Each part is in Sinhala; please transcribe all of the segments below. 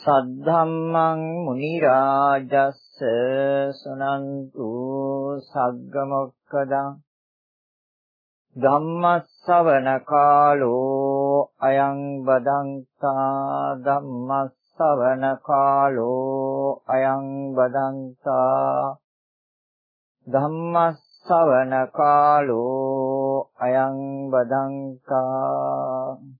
සද්ධම්මං මුනි රාජස්ස සුනන්තු සග්ග මොක්කදං ධම්මස්සවන කාලෝ අයං බදන්තා ධම්මස්සවන කාලෝ අයං බදන්තා ධම්මස්සවන කාලෝ අයං බදංකා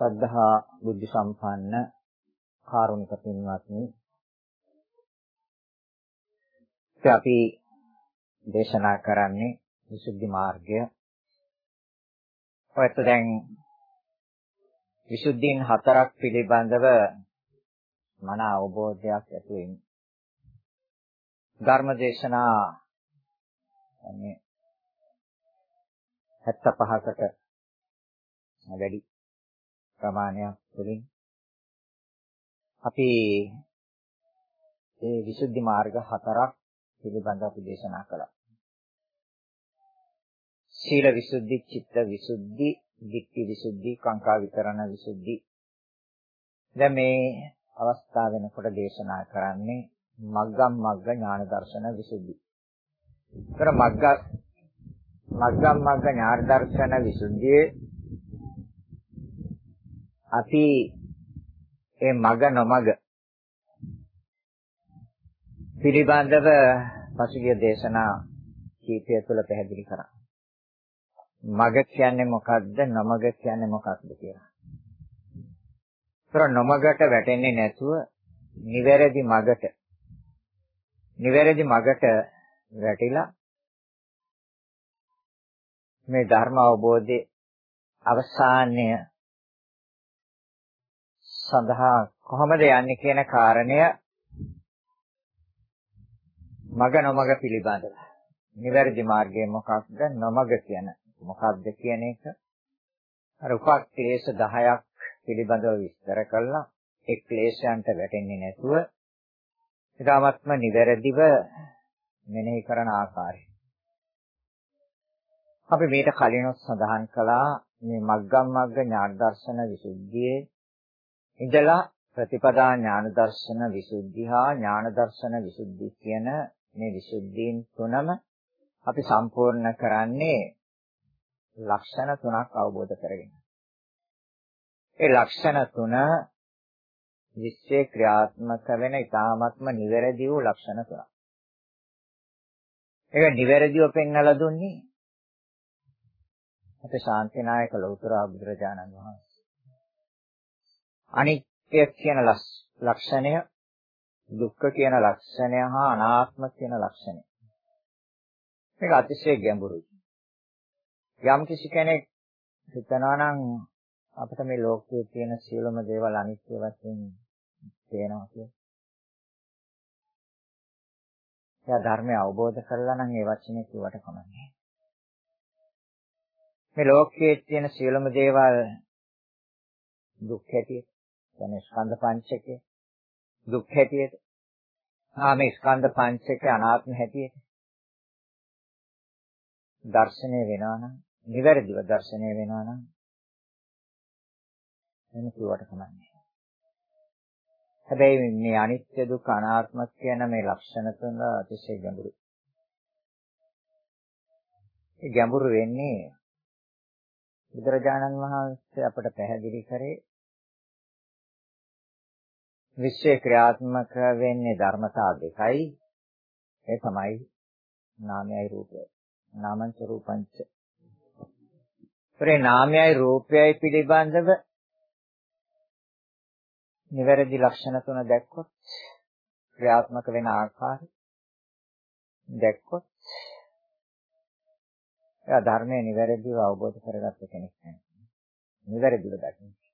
සද්ධා බුද්ධ සම්පන්න කාරුණික පින්වත්නි අපි දේශනා කරන්නේ විසුද්ධි මාර්ගය. ඔයත් දැන් විසුද්ධීන් හතරක් පිළිබඳව මන අවබෝධයක් ඇති වෙන්නේ. ධර්ම දේශනා මේ 75කට වැඩි ප්‍රමාණයක් තුළින් අපි මේ විසුද්ධි මාර්ග හතරක් පිළිබඳව අපි දේශනා කළා. සීල විසුද්ධි, චිත්ත විසුද්ධි, ධිට්ඨි විසුද්ධි, කාංකා විතරණ විසුද්ධි. දැන් මේ අවස්ථාව වෙනකොට දේශනා කරන්නේ මග්ගම් මග්ග ඥාන දර්ශන විසුද්ධි. ඒතර මග්ග මග්ගම් මග්ග ඥාන දර්ශන විසුද්ධියේ අපි ඒ මග නොමග පිළිබඳව පසුගිය දේශනා කීපය තුළ පැහැදිලි කරා. මග කියන්නේ මොකක්ද නොමග කියන්නේ මොකක්ද කියලා. ඒතර නොමගට වැටෙන්නේ නැතුව නිවැරදි මගට නිවැරදි මගට වැටිලා මේ ධර්ම අවබෝධයේ අවසානය සඳහා කොහොමද යන්නේ කියන කාරණය මග නොමග පිළිබඳව. නිවැරදි මාර්ගය මොකක්ද? නොමග කියන. මොකක්ද කියන එක? අර උපක්ලේශ 10ක් පිළිබඳව විස්තර කළා. ඒ ක්ලේශයන්ට වැටෙන්නේ නැතුව ඊටාත්ම නිවැරදිව මෙනෙහි කරන ආකාරය. අපි මේට කලිනුත් සඳහන් කළා මේ මග්ගම් මග්ග ඥාන දර්ශන විසුද්ධියේ ඉඳලා ප්‍රතිපදා ඥාන දර්ශන විසුද්ධි හා ඥාන දර්ශන විසුද්ධි කියන මේ විසුද්ධීන් තුනම අපි සම්පූර්ණ කරන්නේ ලක්ෂණ තුනක් අවබෝධ කරගෙන. ඒ ලක්ෂණ තුන විශ්ේ ක්‍රියාත්මක වෙන ඊ타ත්ම නිවැරදි වූ ලක්ෂණ තුනක්. ඒක නිවැරදිව පෙන්වලා දුන්නේ අපේ ශාන්තිනායක ලෞතර බුදුරජාණන් වහන්සේ. අනිත්‍ය කියන ලක්ෂණය, දුක්ඛ කියන ලක්ෂණය හා අනාත්ම කියන ලක්ෂණය. මේක අතිශය ගැඹුරුයි. යම් කිසි කෙනෙක් හිතනවා නම් අපිට මේ ලෝකයේ තියෙන සියලුම දේවල් අනිත්‍ය වශයෙන් පේනවා කියලා. එයා ධර්මය අවබෝධ කරලා නම් ඒ වචනේ කිව්වට කමන්නේ. මේ ලෝකයේ තියෙන සියලුම දේවල් දුක් හැටියට, කියන්නේ ස්කන්ධ පංචකය. දුක් හැටියට. ආ මේ ස්කන්ධ පංචකය අනාත්ම හැටියට. දර්ශනය වෙනවා නම් නිවැරදිව දර්ශනය වෙනවා නම් එන්න කිව්වට කමන්නේ. හැබැයි මේ අනිත්‍ය දුක් අනාත්ම කියන මේ ලක්ෂණ තුන අතිශය ගැඹුරුයි. ඒ ගැඹුරු වෙන්නේ බුදුරජාණන් වහන්සේ අපට පැහැදිලි කරේ විශ්ව ක්‍රියාත්මක වෙන්නේ ධර්මතා දෙකයි. ඒ තමයි නාමයයි රූපයයි. නාමංච රූපංච. ඒ නාමයයි රූපයයි පිළිබඳව නිවැරදි ලක්ෂණ තුන දැක්කොත් ක්‍රියාත්මක වෙන ආකාරය දැක්කොත් එයා ධර්මයේ නිවැරදිව අවබෝධ කරගත්ත කෙනෙක් නෙවෙයි. නිවැරදිව දකින්න.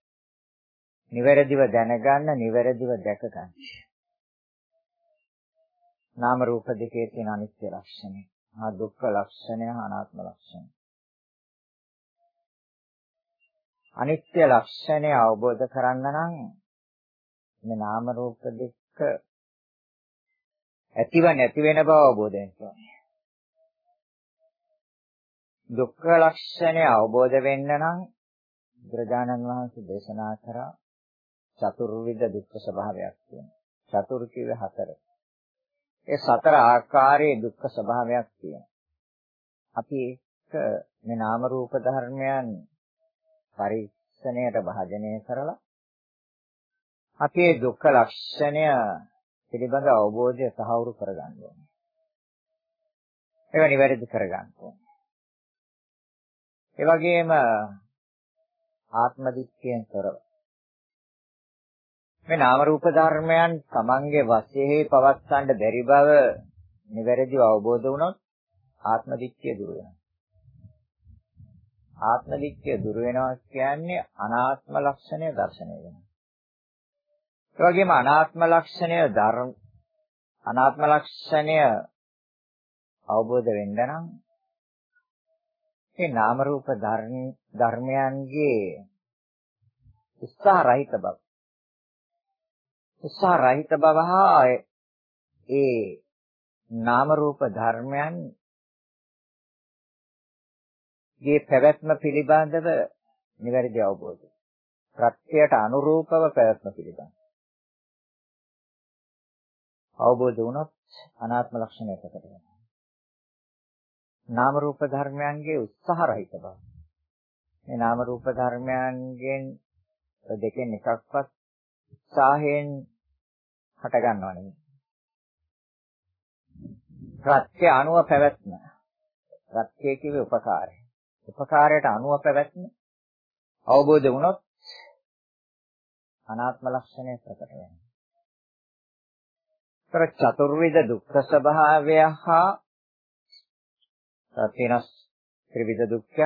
නිවැරදිව දැනගන්න, නිවැරදිව දැක ගන්න. නාම රූප දෙකේ තියෙන අනිත්‍ය ලක්ෂණය, ආ දුක්ඛ ලක්ෂණය, අනාත්ම ලක්ෂණය. අනිත්‍ය ලක්ෂණය අවබෝධ කරන්න නම් මේ නාම රූප දෙක ඇතිව නැති වෙන බව අවබෝධ වෙන්න ඕනේ. දුක්ඛ ලක්ෂණය අවබෝධ වෙන්න නම් බුදුරජාණන් වහන්සේ දේශනා කරා චතුර්විධ දුක්ඛ ස්වභාවයක් තියෙනවා. චතුර් කිව්වේ හතර. ඒ සතර ආකාරයේ දුක්ඛ ස්වභාවයක් තියෙනවා. අපි ඒක මේ නාම රූප ධර්මයන් පරික්ෂණයට භාජනය කරලා අපේ දුක්ඛ ලක්ෂණය පිළිබඳ අවබෝධය තහවුරු කරගන්න ඕනේ. ඒක නිවැරදි කරගන්න ඕනේ. ඒ වගේම ආත්ම දික්කයෙන් තොරව මේ නාම රූප ධර්මයන් තමන්ගේ වශයෙන් පවත්වන්න බැරි බව නිවැරදිව අවබෝධ වුණොත් ආත්ම දික්කය දුර වෙනවා. ආත්ම දික්කය දුර වෙනවා කියන්නේ අනාත්ම ලක්ෂණය දර්ශනය වෙනවා. ඒ වගේම අනාත්ම ලක්ෂණය ධර්ම අනාත්ම ලක්ෂණය අවබෝධ වෙන්න නම් මේ නාම රූප ධර්මයන්ගේ උත්සාහ රහිත බව උත්සාහ රහිත බව හා ඒ නාම රූප ධර්මයන් ගේ පැවැත්ම පිළිබඳව නිවැරදි අවබෝධය ප්‍රත්‍යයට අනුරූපව පැවැත්ම පිළිබඳ අවබෝධ වුණොත් අනාත්ම ලක්ෂණය ප්‍රකට වෙනවා. නාම රූප ධර්මයන්ගේ උත්සාහ රහිත බව. මේ නාම රූප ධර්මයන්ගෙන් දෙකෙන් එකක්වත් උත්සාහයෙන් හට ගන්නව නෙමෙයි. ප්‍රත්‍ය අනුව පැවැත්ම. ප්‍රත්‍ය කිව්වේ උපකාරය. උපකාරයට අනුව පැවැත්ම අවබෝධ වුණොත් අනාත්ම ලක්ෂණය ප්‍රකට වෙනවා. තර චතුර්විධ දුක්ඛ ස්වභාවය හා තතිනස් ත්‍රිවිධ දුක්ඛ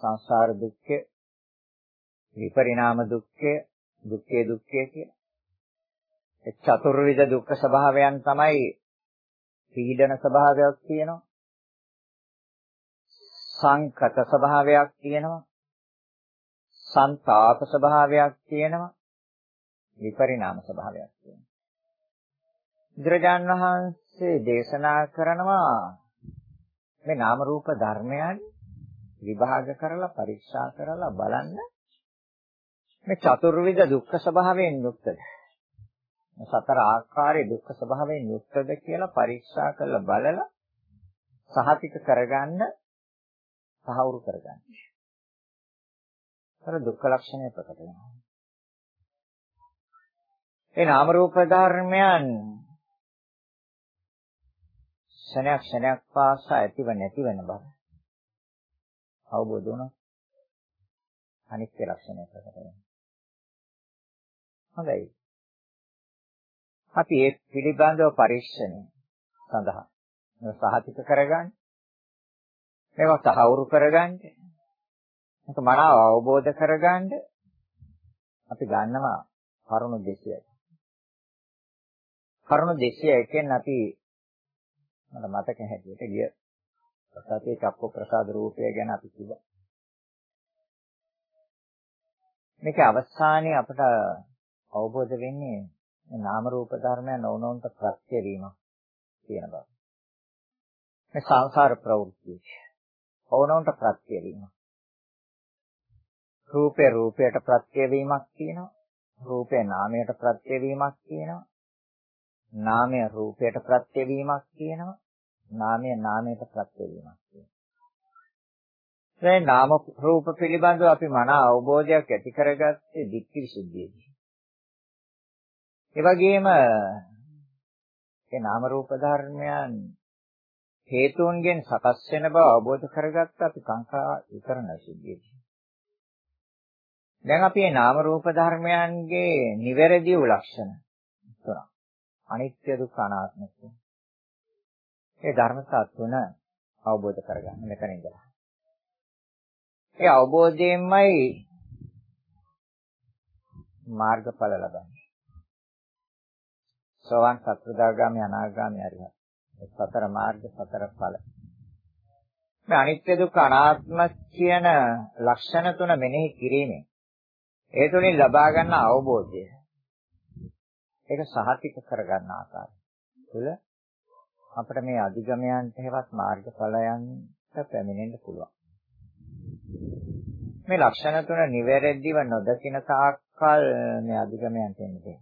සංසාර දුක්ඛ විපරිණාම දුක්ඛ දුක්ඛේ දුක්ඛය කියලා. ඒ චතුර්විධ දුක්ඛ ස්වභාවයන් තමයි පීඩන ස්වභාවයක් තියෙනවා. සංකත ස්වභාවයක් තියෙනවා. සංతాප ස්වභාවයක් තියෙනවා. විපරිණාම ස්වභාවයක් තියෙනවා. බුදුරජාන් වහන්සේ දේශනා කරනවා මේ නාම රූප ධර්මයන් විභාග කරලා පරීක්ෂා කරලා බලන්න මේ චතුර්විධ දුක්ඛ ස්වභාවයෙන් යුක්තද සතර ආකාරයේ දුක්ඛ ස්වභාවයෙන් යුක්තද කියලා පරීක්ෂා කරලා බලලා සහතික කරගන්න සහවුරු කරගන්න. අර දුක්ඛ ලක්ෂණය ප්‍රකට වෙනවා. ඒ නාම රූප ධර්මයන් ක්ෂණයක් ක්ෂණයක් පාසා ඇතිව නැති වෙන බව අවබෝධ වුණා අනිත්‍ය ලක්ෂණය ප්‍රකට වෙනවා හොඳයි අපි ඒ පිළිබඳව පරීක්ෂණය සඳහා සහතික කරගන්න මේවා තහවුරු කරගන්න මේක මනාව අවබෝධ කරගන්න අපි ගන්නවා කරුණු 200යි කරුණු 201න් අපි මට මතක හැටියට ගිය සතියේ චක්ක ප්‍රසාද රූපය ගැන අපි කිව්වා. මේක අවසානයේ අපට අවබෝධ වෙන්නේ නාම රූප ධර්මයන් ඕනෝන්ට ප්‍රත්‍ය වීමක් කියන බව. මේ සංසාර ප්‍රවෘත්ති ඕනෝන්ට ප්‍රත්‍ය වීම. රූපේ රූපයට ප්‍රත්‍ය වීමක් තියෙනවා. රූපේ නාමයට ප්‍රත්‍ය වීමක් තියෙනවා. නාමය රූපයට ප්‍රත්‍ය වීමක් කියනවා. නාමය නාමයට ප්‍රත්‍ය වීමක් කියනවා. දැන් නාම රූප පිළිබඳව අපි මන අවබෝධයක් ඇති කරගත්තේ ධිට්ඨි විසුද්ධියේදී. ඒ වගේම ඒ නාම රූප ධර්මයන් හේතුන්ගෙන් සකස් වෙන බව අවබෝධ කරගත්ත අපි සංඛා විතරන සිද්ධියදී. දැන් අපි මේ නාම රූප ධර්මයන්ගේ නිවැරදි වූ ලක්ෂණ තුනක්. අනිත්‍ය දුක්ඛ අනාත්ම ඒ ධර්මතා තුන අවබෝධ කරගන්න මෙතන ඉඳලා. ඒ අවබෝධයෙන්මයි මාර්ගඵල ලබන්නේ. සෝවාන් සත්‍වදාගාමී අනාගාමී අරිහත්. සතර මාර්ග සතර ඵල. මේ අනිත්‍ය දුක්ඛ අනාත්ම කියන ලක්ෂණ තුන මෙනෙහි කිරීමෙන් ඒ තුලින් ලබා ගන්න අවබෝධය ඒක සහතික කරගන්න ආකාරය තුල අපිට මේ අධිගමයන්ට හැවත් මාර්ගඵලයන්ට පැමිණෙන්න පුළුවන්. මේ ලක්ෂණ තුන නිවැරදිව නොදකින තාක්කල් මේ අධිගමයන්ට එන්නේ.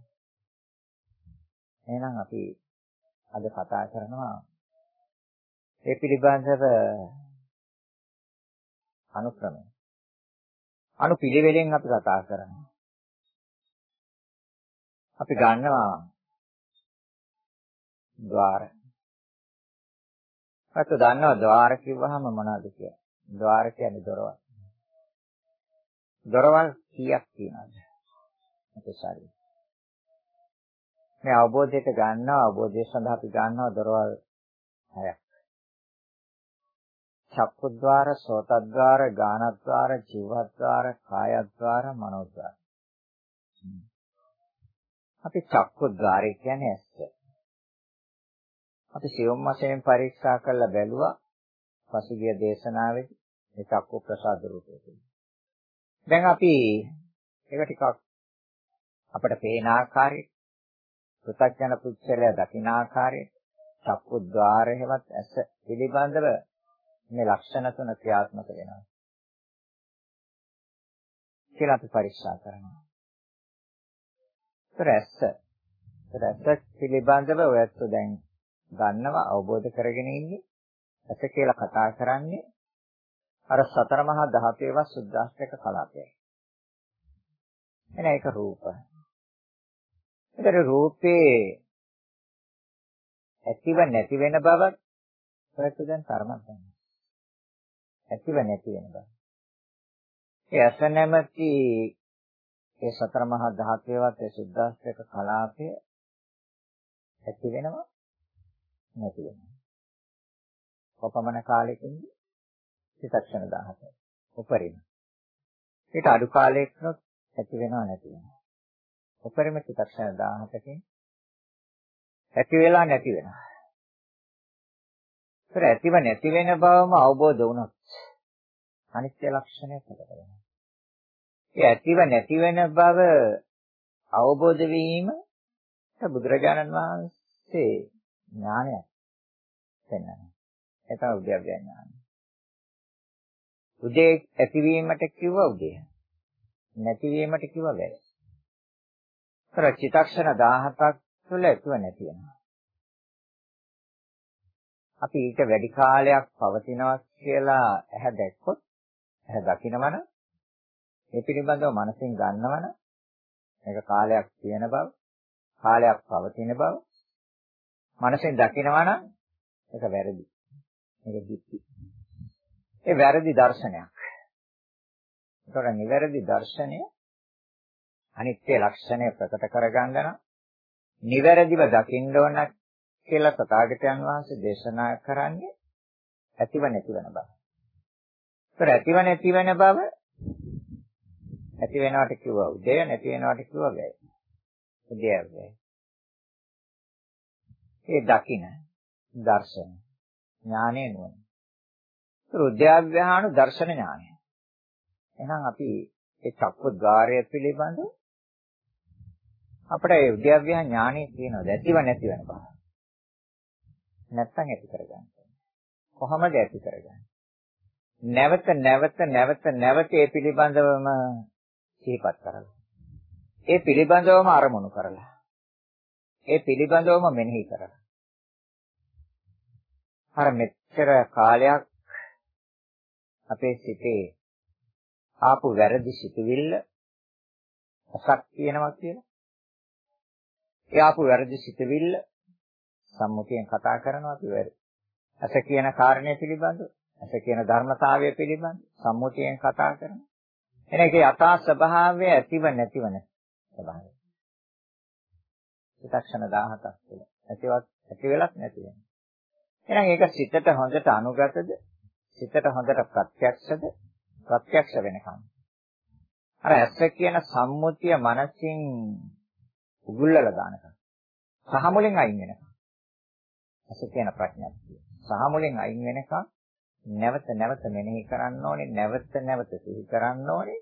එහෙනම් අපි අද කතා කරනවා ඒ පිළිබඳව අනුක්‍රමය. අනුපිළිවෙලෙන් අපි කතා කරනවා. අපි ගන්නවා ద్వාර. අත දන්නවා ద్వාර කිව්වහම මොනවද කියන්නේ? ద్వාර කියන්නේ දොරවල්. දොරවල් කීයක් තියෙනවද? අපේ ශරීරය. මේ අවබෝධයට ගන්නවා අවබෝධය සඳහා අපි ගන්නවා දොරවල් හයක්. චක්කුද්්වාර, සෝතද්්වාර, ගානද්්වාර, ජීවද්්වාර, කායද්්වාර, මනෝද්්වාර. අපි චක්කුද්්වාරය කියන්නේ ඇස්ස. අපි සියොම් වශයෙන් පරීක්ෂා කරලා බැලුවා පසුගිය දේශනාවේදී මේ චක්කු ප්‍රසාද රූපය. දැන් අපි ඒක ටිකක් අපිට පේන ආකාරයට පෘථග්ජන පුච්චලය දකින ආකාරයට චක්කුද්්වාරයවත් ඇස පිළිබඳව මේ ලක්ෂණ තුන ක්‍රියාත්මක වෙනවා. කියලා අපි පරීක්ෂා කරනවා. ඒතර ඇස. ඒතර ඇස පිළිබඳව ඔයත් දැන් ගන්නවා අවබෝධ කරගෙන ඉන්නේ. ඇස කියලා කතා කරන්නේ අර සතර මහා ධාතුවේව සුද්ධාස්තක කලාපයයි. එන ඒක රූප. ඒතර රූපේ ඇතිව නැති වෙන බවත් ඔයත් දැන් තරමක් ගන්නවා. ඇතිව නැති වෙන බව. ඒ අස නැමැති ඒ සතර මහා ධාතුවේවත් ඒ සුද්ධාස්තක කලාපය ඇති වෙනවා නැති වෙනවා. කොපමණ කාලෙකින්ද? චිත්තක්ෂණ 17. උපරිම. ඊට අඩු කාලයකින් ඇති වෙනව නැති වෙනවා. උපරිම චිත්තක්ෂණ 17කින් ඇති වෙලා නැති වෙනවා. ඒතර ඇතිව නැති වෙන බවම අවබෝධ වුණොත් අනිත්‍ය ලක්ෂණය ප්‍රකට වෙනවා. ඒ ඇතිව නැති වෙන බව අවබෝධ වීම බුදුරජාණන් වහන්සේ ඥානයක් වෙනවා. ඒ තමයි උද්‍යව්‍ය ඥානය. උදේ ඇතිවීමට කිව්ව උදේ. නැතිවීමට කිව්ව වැය. කර චිතක්ෂණ 17ක් තුළ ඇතුව නැති වෙනවා. අපි ඊට වැඩි කාලයක් පවතිනවා කියලා ඇහැ දැක්කොත් ඇහැ දකිනවන ඒ පිළිබඳව මනසින් ගන්නවන මේක කාලයක් තියෙන බව කාලයක් පවතින බව මනසෙන් දකිනවනම් ඒක වැරදි. මේක දික්ටි. ඒ වැරදි දර්ශනයක්. ඒතර නිවැරදි දර්ශනය අනිත්‍ය ලක්ෂණය ප්‍රකට කරගන්න නම් නිවැරදිව දකින්න ඕන කියලා තථාගතයන් වහන්සේ දේශනා කරන්නේ ඇතිව නැති වෙන බව. ඒතර ඇතිව නැති වෙන බව ඇති වෙනවට කිව්වා උදය නැති වෙනවට කිව්වා වැය. උදය වැය. ඒ දකින දර්ශන ඥානය නුවණ. උද්‍යාව්‍යහාන දර්ශන ඥානය. එහෙනම් අපි ඒ චක්කද්්වාරය පිළිබඳ අපිට ඒ උද්‍යාව්‍යහ ඥානෙ තියෙනවා. ඇතිව නැති වෙන බව. නැත්තම් ඇති කරගන්න. කොහොමද ඇති කරගන්නේ? නැවත නැවත නැවත නැවත ඒ පිළිබඳවම සිහිපත් කරලා. ඒ පිළිබඳවම අරමුණු කරලා. ඒ පිළිබඳවම මෙනෙහි කරලා. අර මෙච්චර කාලයක් අපේ සිතේ ආපු වැරදි සිතුවිල්ල අසක් තියෙනවා කියලා. ඒ ආපු වැරදි සිතවිල්ල සම්මුතියෙන් කතා කරනවා අපි වැරදි. ඇස කියන කාරණය පිළිබඳ, ඇස කියන ධර්මතාවය පිළිබඳ සම්මුතියෙන් කතා කරනවා. එන ඒකේ යථා ස්වභාවය ඇතිව නැතිව නැ ස්වභාවය. චිත්තක්ෂණ 17ක් තුළ ඇතිවත් ඇති වෙලක් නැති වෙනවා. එහෙනම් ඒක සිතට හොඳට අනුගතද? සිතට හොඳට ප්‍රත්‍යක්ෂද? ප්‍රත්‍යක්ෂ වෙනකම්. අර ඇස කියන සම්මුතිය මනසින් උගුල්ලලා දානකම්. සහ මුලින් අයින් වෙනකම්. ඇස කියන ප්‍රඥාප්තිය. සහ මුලින් අයින් වෙනකම් නැවත නැවත මෙනෙහි කරන්න ඕනේ, නැවත නැවත සිහි කරන්න ඕනේ.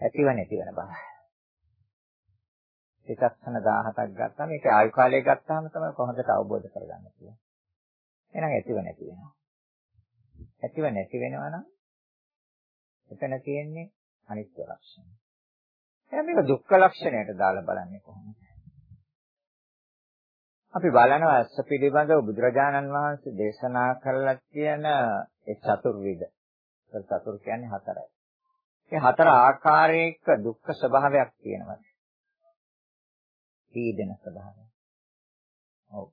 ඇතිව නැති වෙන බව. චිත්තක්ෂණ 17ක් ගත්තාම මේක ආයු කාලය ගත්තාම තමයි කොහොමද අවබෝධ කරගන්න පුළුවන්. එහෙනම් ඇතිව නැති වෙනවා. ඇතිව නැති වෙනවා නම් එතන තියෙන්නේ අනිත්‍ය ලක්ෂණය. එහෙනම් මේක දුක්ඛ ලක්ෂණයට දාලා බලන්නේ කොහොමද? අපි බලනවා අස්ස පිළිබඳව බුදුරජාණන් වහන්සේ දේශනා කළා කියන ඒ චතුර්විධ. චතුර් කියන්නේ හතරයි. ඒ හතර ආකාරයක දුක්ඛ ස්වභාවයක් තියෙනවා. පීඩන ස්වභාවය. ඔව්.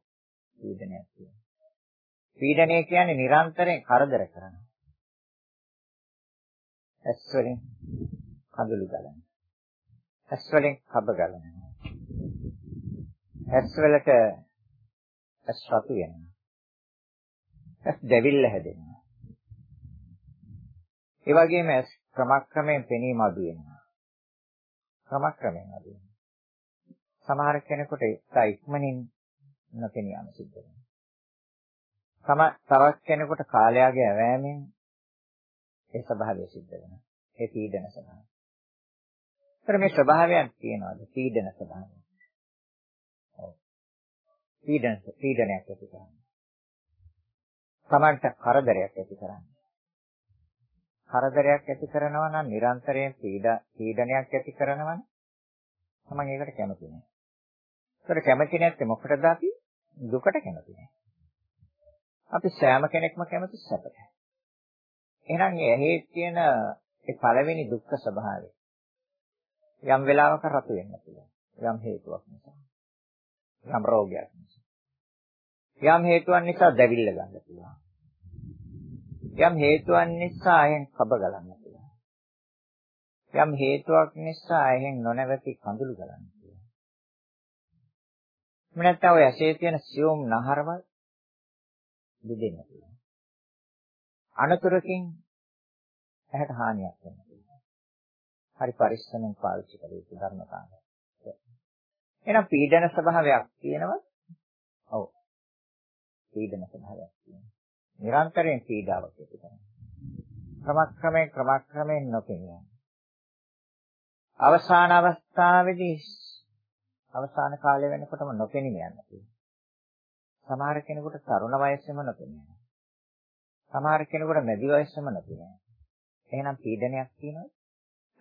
පීඩනයක් තියෙනවා. පීඩනය කියන්නේ නිරන්තරයෙන් කරදර කරනවා. ඇස් වලින් කඳුළු ගලනවා. ඇස් වලින් කබ ගලනවා. ඇස් වලට ඇස් රතු වෙනවා. ඇස් දෙවිල්ල හැදෙනවා. ඒ වගේම ඇස් ක්‍රමක්‍රමයෙන් පෙනීම අඩු වෙනවා. ක්‍රමක්‍රමයෙන් අඩු වෙනවා. සමහර කෙනෙකුට ඒක ඉක්මනින් නොපෙනියම සිද්ධ වෙනවා. තම තවත් කෙනෙකුට කාලයාගේ ඇවෑමෙන් ඒ ස්වභාවය සිද්ධ වෙනවා. ඒ පීඩන ස්වභාවය. ඒතර මේ ස්වභාවයන් තියනවාද? පීඩන ස්වභාවය. ඔව්. පීඩන පීඩනයක් ඇති කරන්නේ. Tamanට කරදරයක් ඇති කරන්නේ. කරදරයක් ඇති කරනවා නම් නිරන්තරයෙන් පීඩනයක් ඇති කරනවා නම් තමන් ඒකට කැමති නෑ. ඒකට කැමති නැත්නම් මොකටද අපි දුකට කැමති නෑ. අපි සෑම කෙනෙක්ම කැමති සැපට. එහෙනම් මේ ඇහි තියෙන ඒ පළවෙනි දුක්ඛ ස්වභාවය යම් වෙලාවක රතු වෙන්න පුළුවන්. යම් හේතුවක් නිසා. යම් රෝගයක් නිසා. යම් හේතුවක් නිසා දැවිල්ල ගන්න පුළුවන්. යම් හේතුවක් නිසා අයෙන් කබ ගලන්න පුළුවන්. යම් හේතුවක් නිසා අයෙන් නොනැවති කඳුළු ගලන්න පුළුවන්. මනත්තා ඔය ඇසේ තියෙන සියුම් නහරවල් බෙදෙන්න පුළුවන්. අනතුරකින් ඇහැට හානියක් වෙන්න පුළුවන්. හරි පරිස්සමෙන් පාවිච්චි කළ යුතු ධර්මතාවය. එහෙනම් පීඩන ස්වභාවයක් තියෙනවා. ඔව්. පීඩන ස්වභාවයක් තියෙනවා. නිරන්තරයෙන් පීඩාවක් ඇති කරනවා. ක්‍රමක්‍රමයෙන් ක්‍රමක්‍රමයෙන් නොපෙනියන. අවසාන අවස්ථාවේදී අවසාන කාලය වෙනකොටම නොපෙනී යනවා. සමහර කෙනෙකුට තරුණ වයසේම නොපෙනෙනවා. සමහර කෙනෙකුට මැදි වයසේම නොපෙනෙනවා. එහෙනම් පීඩනයක් තියෙනවද?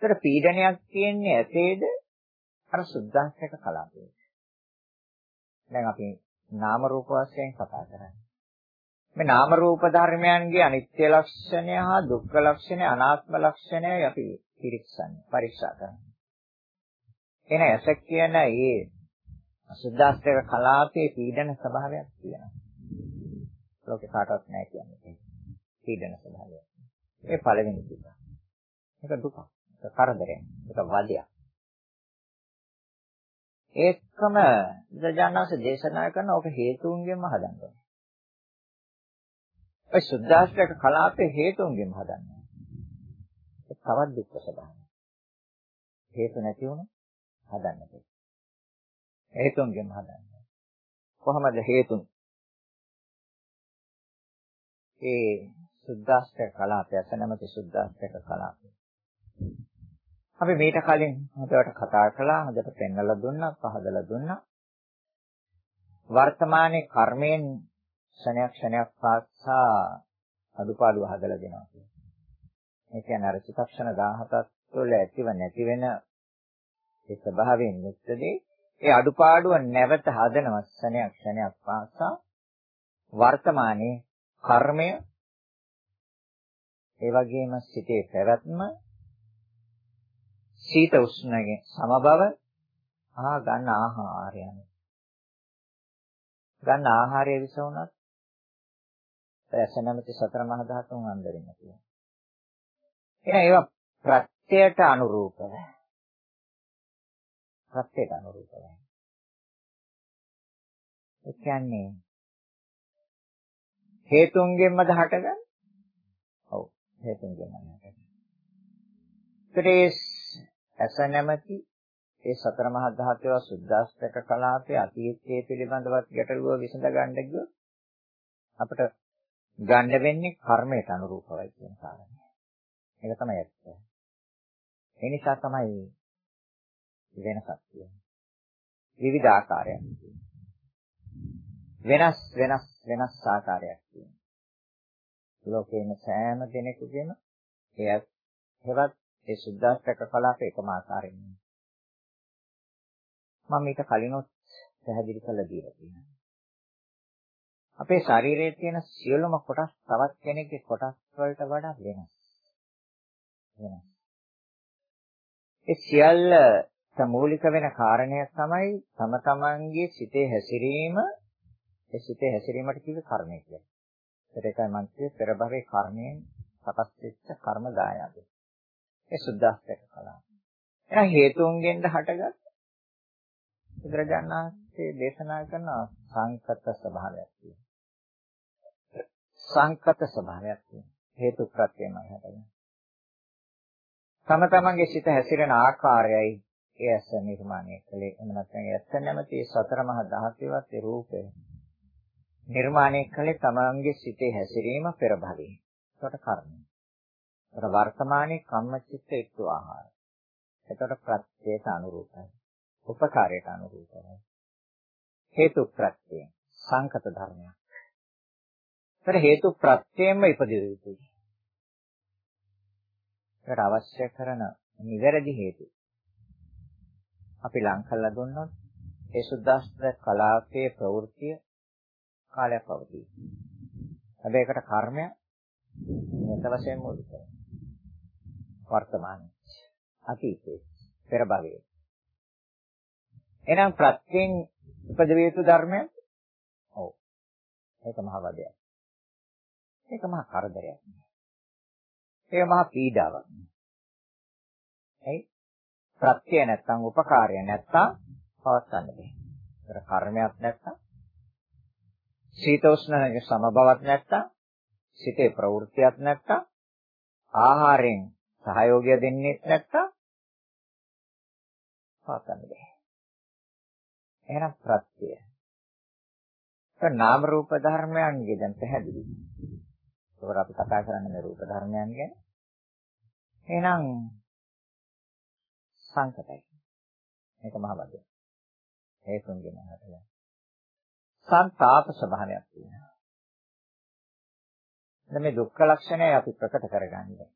ඒතර පීඩනයක් තියෙන්නේ ඇතේද? අර සුද්ධාස්තක කලාපේ. දැන් අපි නාම රූප වශයෙන් කතා කරන්නේ. මේ නාම රූප ධර්මයන්ගේ අනිත්‍ය ලක්ෂණය හා දුක්ඛ ලක්ෂණය අනාත්ම ලක්ෂණය අපි පිරික්සන්නේ පරීක්ෂා කරන්නේ. එන ඇස කියන ඒ අසුද්දාස්තක කලාපයේ පීඩන ස්වභාවයක් තියෙනවා. ලෝකේ කාටවත් නැහැ කියන්නේ. පීඩන ස්වභාවයක්. ඒ පළවෙනි දුක. ඒක දුක. ඒක කරදරයක්. ඒක වදයක්. ඒකම බුදුජානනාංශ දේශනා කරන ඕක හේතුන්ගෙන්ම හදන්න ඔය සුද්දාස්ත්‍රක කලාපේ හේතුන්ගෙන්ම හදන්නේ. ඒ තවත් දුක්ඛ ස්වභාවය. හේතු නැති වුණොත් හදන්න බෑ. හේතුන්ගෙන්ම හදන්නේ. කොහොමද හේතුන්? ඒ සුද්දාස්ත්‍රක කලාපය අසනමති සුද්දාස්ත්‍රක කලාපය. අපි මේට කලින් හොඳට කතා කළා, හොඳට පෙන්වලා දුන්නා, පහදලා දුන්නා. වර්තමානයේ කර්මයෙන් ක්ෂණයක් ක්ෂණයක් පාසා අඩුපාඩු හදලා දෙනවා කියන්නේ. ඒ කියන්නේ අර චිත්තක්ෂණ 17ක් තුළ ඇතිව නැති වෙන ඒ ස්වභාවයෙන් යුක්තදී ඒ අඩුපාඩුව නැවත හදනවා ක්ෂණයක් ක්ෂණයක් පාසා වර්තමානයේ කර්මය ඒ වගේම සිතේ පැවැත්ම සීත උෂ්ණගේ සමබව ආ ගන්න ආහාරය ගන්න ආහාරය විස වුණත් ඇස නැමැති සතර මහා ධාතුන් අන්දරින් තියෙනවා. එහෙනම් ඒවා ප්‍රත්‍යයට අනුරූපව. ප්‍රත්‍යයට අනුරූපව. ඒ කියන්නේ හේතුන්ගෙන්ම හටගන්න. ඔව් හේතුන්ගෙන්ම හටගන්න. ත්‍රිස් ඇස නැමැති ඒ සතර මහා ධාතුව සුද්දාස්තක කලාපයේ අතීතයේ පිළිබඳවත් ගැටලුව විසඳ ගන්න ගියොත් අපිට ගන්න වෙන්නේ කර්මයට අනුරූපවයි කියන කාරණය. ඒක තමයි ඇත්ත. ඒ නිසා තමයි වෙනසක් තියෙන්නේ. විවිධ ආකාරයන් වෙනස් වෙනස් වෙනස් ආකාරයක් තියෙනවා. ලෝකේන සෑම කෙනෙකුගේම එයත් හෙවත් ඒ සුද්දාස්තක කලාප එකම ආකාරයෙන්. මම මේක කලිනොත් පැහැදිලි කරලා දීලා තියෙනවා. අපේ ශරීරයේ තියෙන සියලුම කොටස් තවත් කෙනෙක්ගේ කොටස් වලට වඩා වෙනස්. වෙනස්. ඒ සියල්ල මූලික වෙන කාරණය තමයි තම තමන්ගේ සිතේ හැසිරීම ඒ සිතේ හැසිරීමට කිව්ව කර්මය කියන්නේ. ඒකයි මම කිව්වේ පෙර භවයේ කර්මයෙන් සකස් වෙච්ච කර්ම දායාද. ඒ සුද්ධාස්තක කලාව. එහෙනම් හේතුන්ගෙන් හටගත් බුදුරජාණන් වහන්සේ දේශනා කරන සංකත ස්වභාවයක් තියෙනවා. සංකත ස්වභාවයක් තියෙනවා. හේතු ප්‍රත්‍යයමයි හටගන්නේ. තම තමන්ගේ සිත හැසිරෙන ආකාරයයි ඒ ඇස නිර්මාණය කළේ. එහෙම නැත්නම් ඇස නැමැති සතර මහා ධාතුවත් ඒ රූපය නිර්මාණය කළේ තමන්ගේ සිතේ හැසිරීම පෙර භවයේ. ඒකට කර්මය. ඒකට වර්තමානයේ කම්මචිත්ත ඒත්තු ආහාර. ඒකට ප්‍රත්‍යයට අනුරූපයි. උපකාරයට අනුරූපයි. හේතු ප්‍රත්‍යය සංකත ධර්මයක්. ඒතර හේතු ප්‍රත්‍යයෙන්ම ඉපදිය යුතුයි. ඒකට අවශ්‍ය කරන නිවැරදි හේතු අපි ලං කළා දුන්නොත් ඒ සුද්දාස්ත්‍ර කලාපයේ ප්‍රවෘත්තිය කාලයක් පවතී. හැබැයි ඒකට කර්මය නියත වශයෙන් මූලික වර්තමානයේ. අතීතයේ පෙර භවයේ. එහෙනම් ප්‍රත්‍යයෙන් උපදවිය යුතු ධර්මය ඔව්. ඒක මහ වදයක්. ඒක මහ කරදරයක්. ඒක මහ පීඩාවක්. එයි ප්‍රත්‍ය නැත්තම් උපකාරය නැත්තම් පවත්වන්න බෑ. ඒතර කර්මයක් නැත්තම් සීතෝෂ්ණ සමබවක් නැත්තම් සිතේ ප්‍රවෘත්තියක් නැත්තම් ආහාරයෙන් සහයෝගය දෙන්නේ නැත්තම් පවත්වන්න බෑ එහෙනම් ප්‍රත්‍යය. ඒක නාම රූප ධර්මයන්ගේ දැන් පැහැදිලි. ඒකට අපි කතා කරන්නේ මේ රූප ධර්මයන් ගැන. එහෙනම් සංකතයි. මේක මහ බද්ද. හේතුන්ගෙන හටගන්න. සංතාප ස්වභාවයක් තියෙනවා. දැන් මේ දුක්ඛ ලක්ෂණය අපි ප්‍රකට කරගන්නේ.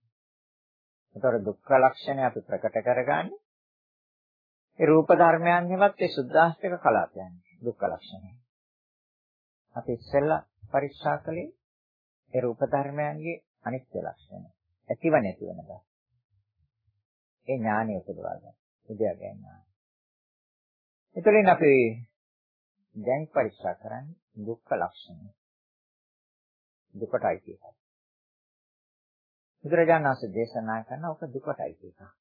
ඒතකොට දුක්ඛ ලක්ෂණය අපි ප්‍රකට කරගන්නේ ඒ රූප ධර්මයන් හෙවත් ඒ සුද්ධාස්තික කලාපයන් දුක්ඛ ලක්ෂණය. අපි ඉස්සෙල්ලා පරික්ෂා කළේ ඒ රූප ධර්මයන්ගේ අනිත්‍ය ලක්ෂණය. ඇතිව නැති වෙන බව. ඒ ඥානය උපදවා ගන්න. උදයා ගන්නවා. එතකොට අපි දැන් පරික්ෂා කරන්නේ දුක්ඛ ලක්ෂණය. දුකටයි කියනවා. බුදුරජාණන් වහන්සේ දේශනා කරන ඔක දුකටයි කියනවා.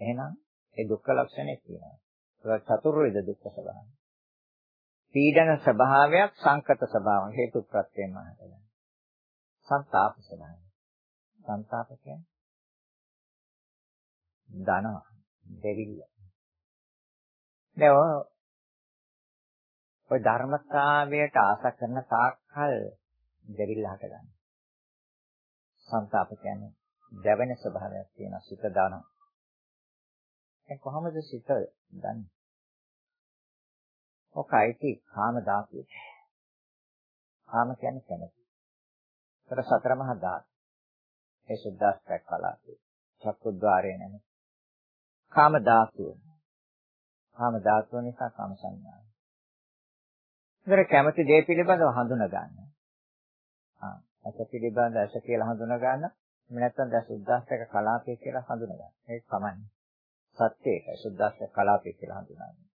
එහෙනම් ඒ දුක්ඛ ලක්ෂණය කියනවා. ඒක චතුර්විධ දුක්ඛ ස්වභාවය. පීඩන ස්වභාවයක් සංකත ස්වභාවය හේතු ප්‍රත්‍යයෙන් මහතලා. සංతాප ස්වභාවය. සංతాප කියන්නේ ධනවා දෙවිල්ල. දැන් ඔය ධර්මතාවයට ආස කරන තාක්කල් දෙවිල්ල හටගන්නවා. සංతాප කියන්නේ දැවෙන ස්වභාවයක් තියෙන සිත දානවා. දැන් කොහොමද සිත දන්නේ? ඔකයිටි කාම ධාතුව. කාම කියන්නේ කැමැති. ඒතර සතර මහා ධාතු. ඒ සුද්දාස්ත්‍යක් කලාපේ. චක්කුද්්වාරය නෙමෙයි. කාම ධාතුව. කාම ධාතුව නිසා කාම සංඥා. ඒතර කැමැති දේ පිළිබඳව හඳුනා ගන්න. ආ ඇස පිළිබඳ ඇස කියලා හඳුනා ගන්න. එහෙම නැත්නම් දැන් සුද්දාස්ත්‍යක් කලාපේ කියලා හඳුනා ගන්න. ඒක තමයි. සත්‍ය ඒකයි. සුද්දාස්ස කලාපේ කියලා හඳුනන්නේ.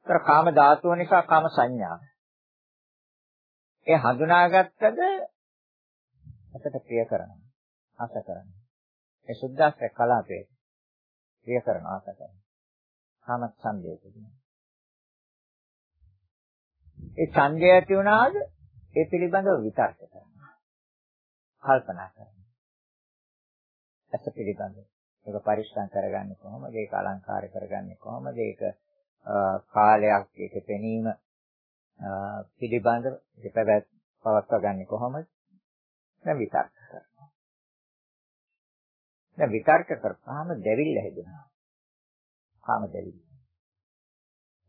ඒතර කාම ධාතුව නිසා කාම සංඥා. ඒ හඳුනාගත්තද අපට ප්‍රිය කරනවා. ආස කරනවා. ඒ සුද්දාස්ස කලාපේ ප්‍රිය කරනවා ආස කරනවා. කාම ඡන්දය කියනවා. ඒ ඡන්දය ඇති වුණාද ඒ පිළිබඳව විතර්ක කරනවා. කල්පනා කරනවා. ඇස පිළිබඳව. ඒක පරිස්සම් කරගන්නේ කොහොමද? ඒක අලංකාර කරගන්නේ කොහොමද? ඒක කාලයක් ඒක පෙනීම පිළිබඳව ඒක පවත්වා ගන්නේ කොහොමද? දැන් විතර්ක කරනවා. දැන් විතර්ක කරපුවාම දෙවිල්ල හැදෙනවා. කාම දෙවිල්ල.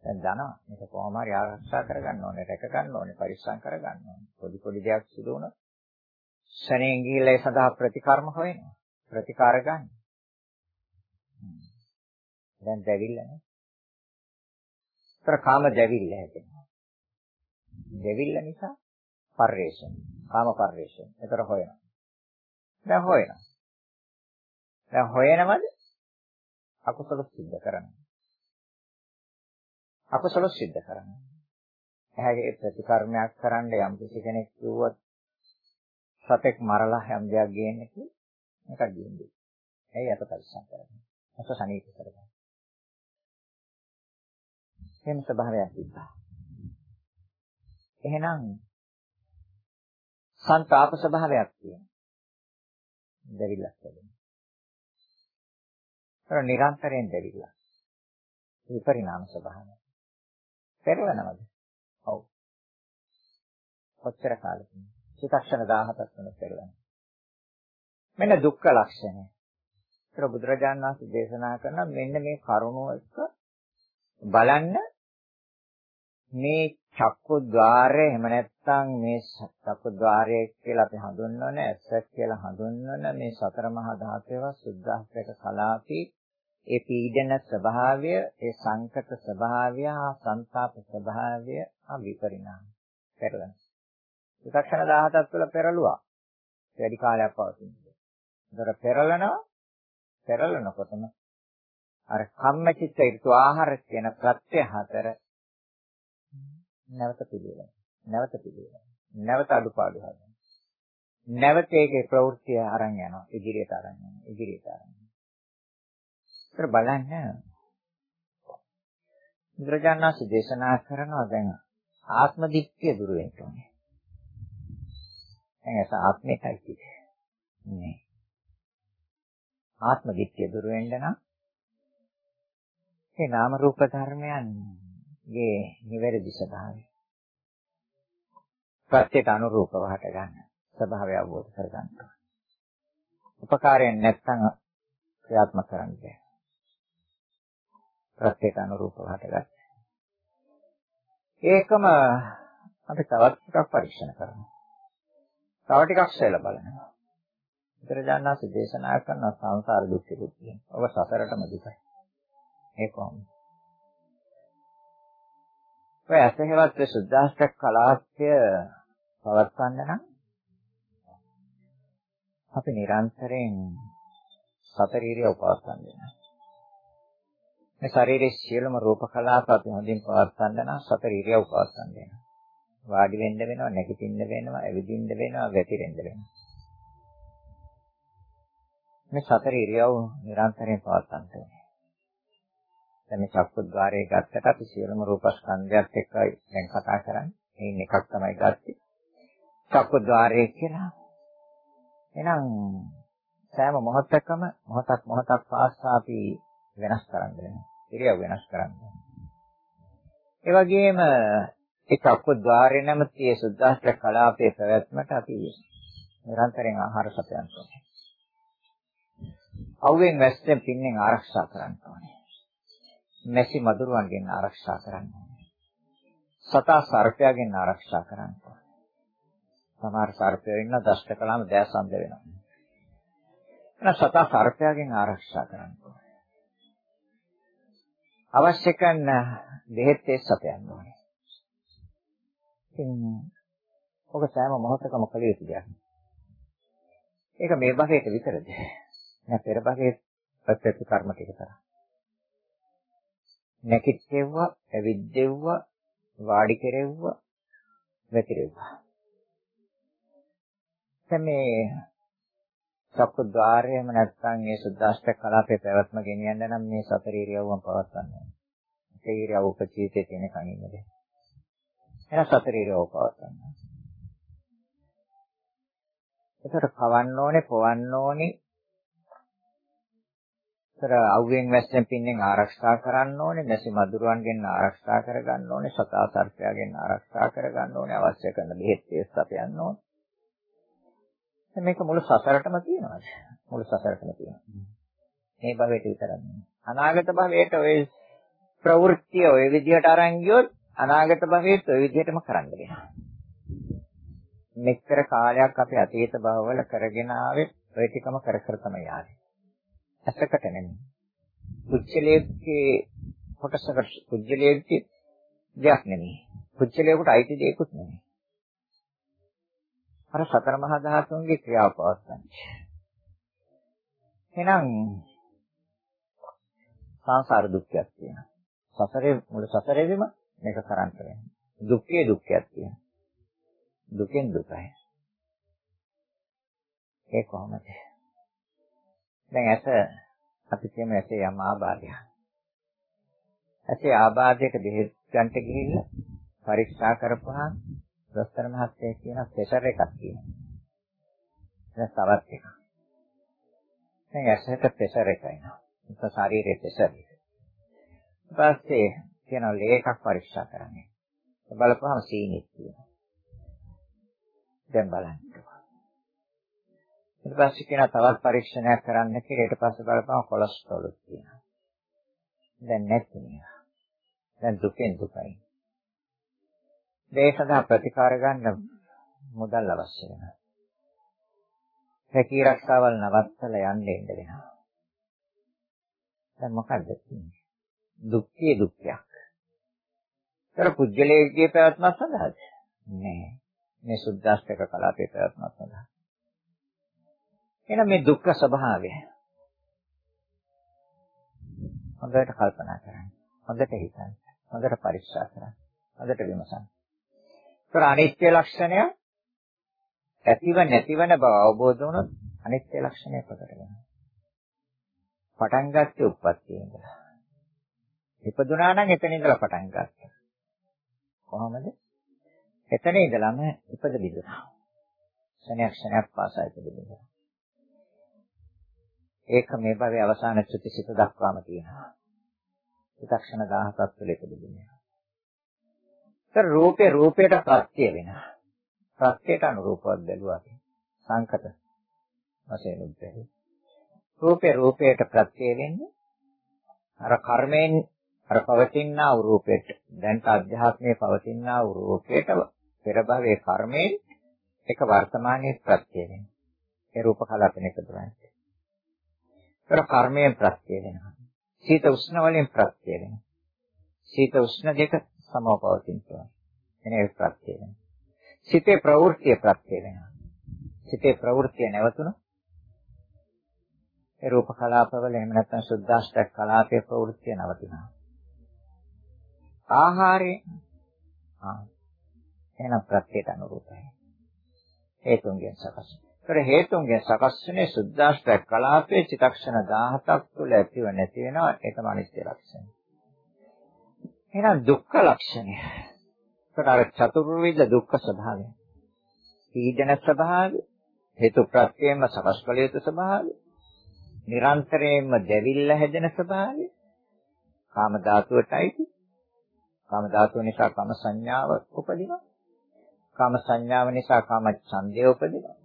දැන් දනවා මේක කොහොම හරි ආරක්ෂා කරගන්න ඕනේ, රැක ගන්න ඕනේ, පරිස්සම් කරගන්න ඕනේ. පොඩි පොඩි දෙයක් සිදු වුණොත් ශරණයෙන් ගිහිල්ලා ඒ සඳහා ප්‍රතිකර්ම හොයනවා. ප්‍රතිකාර ගන්න. දැන් දැවිල්ලනේ. ඒතර කාම දැවිල්ල හැදෙනවා. දැවිල්ල නිසා පරිේශන. කාම පරිේශන. ඒතර හොයනවා. දැන් හොයනවා. දැන් හොයනවද? අකුසල සිද්ධ කරනවා. අකුසල සිද්ධ කරනවා. එහාගේ ප්‍රතිකර්මයක් කරන්න යම් කෙනෙක් කිව්වොත් සතෙක් මරලා හැම දෙයක් ගේන්නේ කියලා මේක ගියන්නේ. ඇයි අත පරිස්සම් කරන්නේ? අත සනීප කරගන්න. එහෙම ස්වභාවයක් තිබ්බා. එහෙනම් සංతాප ස්වභාවයක් තියෙනවා. දෙවිලක් වෙනවා. ඒතර නිරන්තරයෙන් දෙවිලක්. විපරිණාම ස්වභාවය. පෙරලනවද? ඔව්. කොච්චර කාලෙකින්? චිත්තක්ෂණ 17ක් වෙන පෙරලනවා. මෙන්න දුක්ඛ ලක්ෂණය. ඒතර බුදුරජාණන් වහන්සේ දේශනා කරන මෙන්න මේ කරුණෝ එක්ක බලන්න මේ චක්කුද්්වාරය එහෙම නැත්නම් මේ චක්කුද්්වාරය කියලා අපි හඳුන්වන ඇස කියලා හඳුන්වන මේ සතර මහා ධාතුව සුද්ධාස්ත්‍රක කලාපී ඒ පීඩන ස්වභාවය ඒ සංකත ස්වභාවය හා සංతాප ස්වභාවය හා විපරිණාම පෙරලන. විකක්ෂණ 17ක් තුළ පෙරළුවා. වැඩි කාලයක් පවතිනවා. දර පෙරලනවා පෙරලනකොටම අර කම්මචිත්ත ඍතු ආහාර කියන ප්‍රත්‍ය හතර නැවත පිළිවෙල. නැවත පිළිවෙල. නැවත අඩුපාඩු හදනවා. නැවත ඒකේ ප්‍රවෘත්තිය අරන් යනවා. ඉදිරියට අරන් යනවා. ඉදිරියට අරන් යනවා. බලන්න. බුදුරජාණන් දේශනා කරනවා දැන් ආත්ම දික්තිය දුර වෙන්න ඕනේ. දැන් ඒක ආත්මයයි කියේ. නේ. ආත්ම දිට්ඨිය දුර වෙන්න නම් ඒ නාම රූප ධර්මයන්ගේ නිවැරදි ස්වභාවය ප්‍රත්‍යයට අනුරූපව හට ගන්න ස්වභාවය අවබෝධ කර ගන්න. උපකාරයෙන් නැත්නම් ක්‍රියාත්මක කරන්න බෑ. ප්‍රත්‍යයට අනුරූපව හට ගන්න. ඒකම අපි තවත් ටිකක් පරීක්ෂණ කරමු. තව ටිකක් ශෛල බලනවා. බුදුරජාණන් දේශනා කරන සංසාර දුක්ඛිකුත් කියනවා. ඔබ සසරටම දුකයි. ඒ කොහොමද? ඔය ඇසහෙවත් සුද්ධාෂ්ටක කලාපය පවත්වන්න නම් අපි නිරන්තරයෙන් සතර ඉරියව් පවත්වන්න වෙනවා. මේ ශරීරයේ සියලුම රූප කලාප අපි හොඳින් පවත්වන්න නම් සතර ඉරියව් පවත්වන්න වෙනවා. වාඩි වෙන්න වෙනවා, නැගිටින්න වෙනවා, ඇවිදින්න වෙනවා, වැතිරෙන්න වෙනවා. මේ සතර ඉරියව් නිරන්තරයෙන් පවත්වන්න ඕනේ. දැන් මේ චක්කුද්්වාරයේ ගත්තට අපි සියලුම රූපස්කන්ධයත් එක්කයි දැන් කතා කරන්නේ. මේන් එකක් තමයි ගත්තේ. චක්කුද්්වාරයේ කියලා. එහෙනම් සෑම මොහොතකම මොහොතක් මොහොතක් පාසා අපි වෙනස් කරන්න වෙනවා. ඉරියව් වෙනස් කරන්න. ඒ වගේම ඒ චක්කුද්්වාරේ නැමැති සුද්ධාස්ත්‍ර කලාපයේ පැවැත්මට අපි නිරන්තරයෙන් ආහාර සපයන්න ඕනේ. අවුවෙන් වැස්සෙන් පින්නෙන් ආරක්ෂා කරන්න ඕනේ. මැසි මදුරුවන්ගෙන් ආරක්ෂා කරන්න ඕනේ. සතා සර්පයාගෙන් ආරක්ෂා කරන්න ඕනේ. සමහර සර්පයෝ ඉන්න දෂ්ට කළාම දැසන්ද වෙනවා. එහෙනම් සතා සර්පයාගෙන් ආරක්ෂා කරන්න ඕනේ. අවශ්‍ය කරන දෙහෙත් ඒ සපයන්න ඕනේ. ඉතින් ඔබ සෑම මොහොතකම කළ යුතු දෙයක්. ඒක මේ භවයට විතරද? නෑ පෙර භවයේ ප්‍රත්‍යක්ෂ කර්ම ටික කරා. නැකිටෙව්වා, ඇවිද්දෙව්වා, වාඩි කෙරෙව්වා, වැතිරෙව්වා. දැන් මේ සක්කුද්්වාරයේම නැත්නම් මේ සුද්දාෂ්ටක කලාපේ පැවැත්ම ගෙනියන්න නම් මේ සතර ඉරියව්වම පවත්වන්න ඕනේ. ඒ ඉරියව් උපචීතේ තියෙන කණින්නද? එහෙනම් සතර ඉරියව් පවත්වන්න. ඒතර කවන්න ඕනේ, පොවන්න ඕනේ. ඒතර අවුවෙන් වැස්සෙන් පින්නෙන් ආරක්ෂා කරන්න ඕනේ, නැසි මදුරුවන්ගෙන් ආරක්ෂා කරගන්න ඕනේ, සතා සර්පයාගෙන් ආරක්ෂා කරගන්න ඕනේ, අවශ්‍ය කරන බෙහෙත් ඒස් අපයන්න ඕනේ. මේක මුළු සසරටම තියෙනවාද? මුළු සසරටම තියෙනවා. මේ භවයට විතරක් නෙවෙයි. අනාගත භවයට ඔය ප්‍රවෘත්ති ඔය විදිහට අරන් ගියොත් අනාගත භවයේත් ඔය විදිහටම කරන්න වෙනවා. මෙච්චර කාලයක් අපි අතීත භවවල කරගෙන ආවේ ඔය ටිකම කර කර තමයි ආවේ. ඇසකට නෙමෙයි. කුච්චලයේ කොටසකට කුච්චලයේ දෙයක් නෙමෙයි. කුච්චලයකට අයිති දෙයක්වත් නෙමෙයි. අර සතර මහා ධාතුන්ගේ ක්‍රියාව පවත්වන්නේ. එහෙනම් සංසාර දුක්ඛයක් තියෙනවා. සසරේ මුළු සසරේදීම මේක කරන්න වෙනවා. දුක්ඛේ දුක්ඛයක් තියෙනවා. දුකෙන් දුකයි. ඒ කොහොමද? දැන් ඇස අපි කියමු ඇසේ යම් ආබාධයක්. ඇසේ ආබාධයක දෙහෙත් ගන්නට ගිහිල්ලා පරීක්ෂා කරපුවාම දොස්තර මහත්තයා කියන ප්‍රෙෂර් එකක් තියෙනවා. දැන් තවත් එකක්. දැන් ඇසට ප්‍රෙෂර් එකක් එනවා. ඒක ශරීරයේ ප්‍රෙෂර් එක. ඊපස්සේ කියන ලේ එකක් පරීක්ෂා කරන්නේ. බලපුවම සීනිත් තියෙනවා. දැන් බලන්න. ඊට පස්සේ කියන තවත් පරීක්ෂණයක් කරන්න කියලා ඊට පස්සේ බලපුවම කොලෙස්ටරෝල් තියෙනවා. දැන් නැති නේද? දැන් දුකෙන් දුකයි. ඒ සඳහා ප්‍රතිකාර ගන්න මුදල් අවශ්‍ය වෙනවා. හැකී රක්ෂාවල් නවත්තලා යන්න ඉන්න වෙනවා. දැන් මොකද්ද තියෙන්නේ? දුක්ඛේ දුක්ඛයක්. ඒතර පුජ්‍යලයේ පැවැත්මක් සඳහාද? නෑ. මේ සුද්දාස්තක කලාපේ පැවැත්මක් සඳහා. එහෙනම් මේ දුක්ඛ ස්වභාවය හොඳට කල්පනා කරන්න. හොඳට හිතන්න. හොඳට පරීක්ෂා කරන්න. හොඳට විමසන්න. ඒතර අනිත්‍ය ලක්ෂණය ඇතිව නැතිවන බව අවබෝධ වුණොත් අනිත්‍ය ලක්ෂණය ප්‍රකට වෙනවා. පටන් ගත්තේ උප්පත්තියේ ඉඳලා. ඉපදුනා නම් එතන ඉඳලා පටන් ගත්තා. කොහොමද? එතන ඉඳලම ඉපද බිඳුනා. ක්ෂණයක් ක්ෂණයක් පාසා ඉපද බිඳුනා. ඒක මේ භවයේ අවසාන චුතිසිත දක්වාම තියෙනවා. චිත්තක්ෂණ 17ක් තුළ ඉපද බිඳුනා. ඒතර රූපේ රූපයට ප්‍රත්‍ය වෙනවා. ප්‍රත්‍යයට අනුරූපවත් බැලුවා. සංකත වශයෙන් උද්දේ. රූපේ රූපයට ප්‍රත්‍ය වෙන්නේ අර කර්මයෙන් අර පවතිනා වූ රූපයට දැන් අධ්‍යාත්මයේ පවතිනා වූ රූපයට පෙර භවයේ කර්මයෙන් එක වර්තමානයේ ප්‍රත්‍ය වෙනවා. ඒ රූප කලාපන එකතු වෙනවා. ඒතර කර්මයෙන් ප්‍රත්‍ය වෙනවා. සීත උෂ්ණ වලින් ප්‍රත්‍ය වෙනවා. සීත උෂ්ණ දෙක සමව පවතිනවා. එනේ ප්‍රත්‍ය වෙනවා. සිතේ ප්‍රවෘත්තිය ප්‍රත්‍ය වෙනවා. සිතේ ප්‍රවෘත්තිය නැවතුණා. ඒ රූප කලාපවල එහෙම නැත්නම් සුද්දාෂ්ටක කලාපයේ ප්‍රවෘත්තිය නවතිනවා. ආහාරය ආ එහෙනම් ප්‍රත්‍යයට අනුරූපයි. හේතුන්ගෙන් සකස්. ඒතර හේතුන්ගෙන් සකස් වෙන්නේ සුද්දාෂ්ටක කලාපයේ චිතක්ෂණ 17ක් තුළ ඇතිව නැති වෙනවා. ඒකම අනිත්‍ය ලක්ෂණය. එහෙනම් දුක්ඛ ලක්ෂණය. ඒකට අර චතුර්විධ දුක්ඛ ස්වභාවය. පීඩන ස්වභාවය, හේතු ප්‍රත්‍යයෙන්ම සකස් කළ යුතු ස්වභාවය, නිරන්තරයෙන්ම දැවිල්ල හැදෙන ස්වභාවය, කාම ධාතුවටයි. කාම ධාතුව නිසා කාම සංඥාව උපදිනවා. කාම සංඥාව නිසා කාම ඡන්දය උපදිනවා.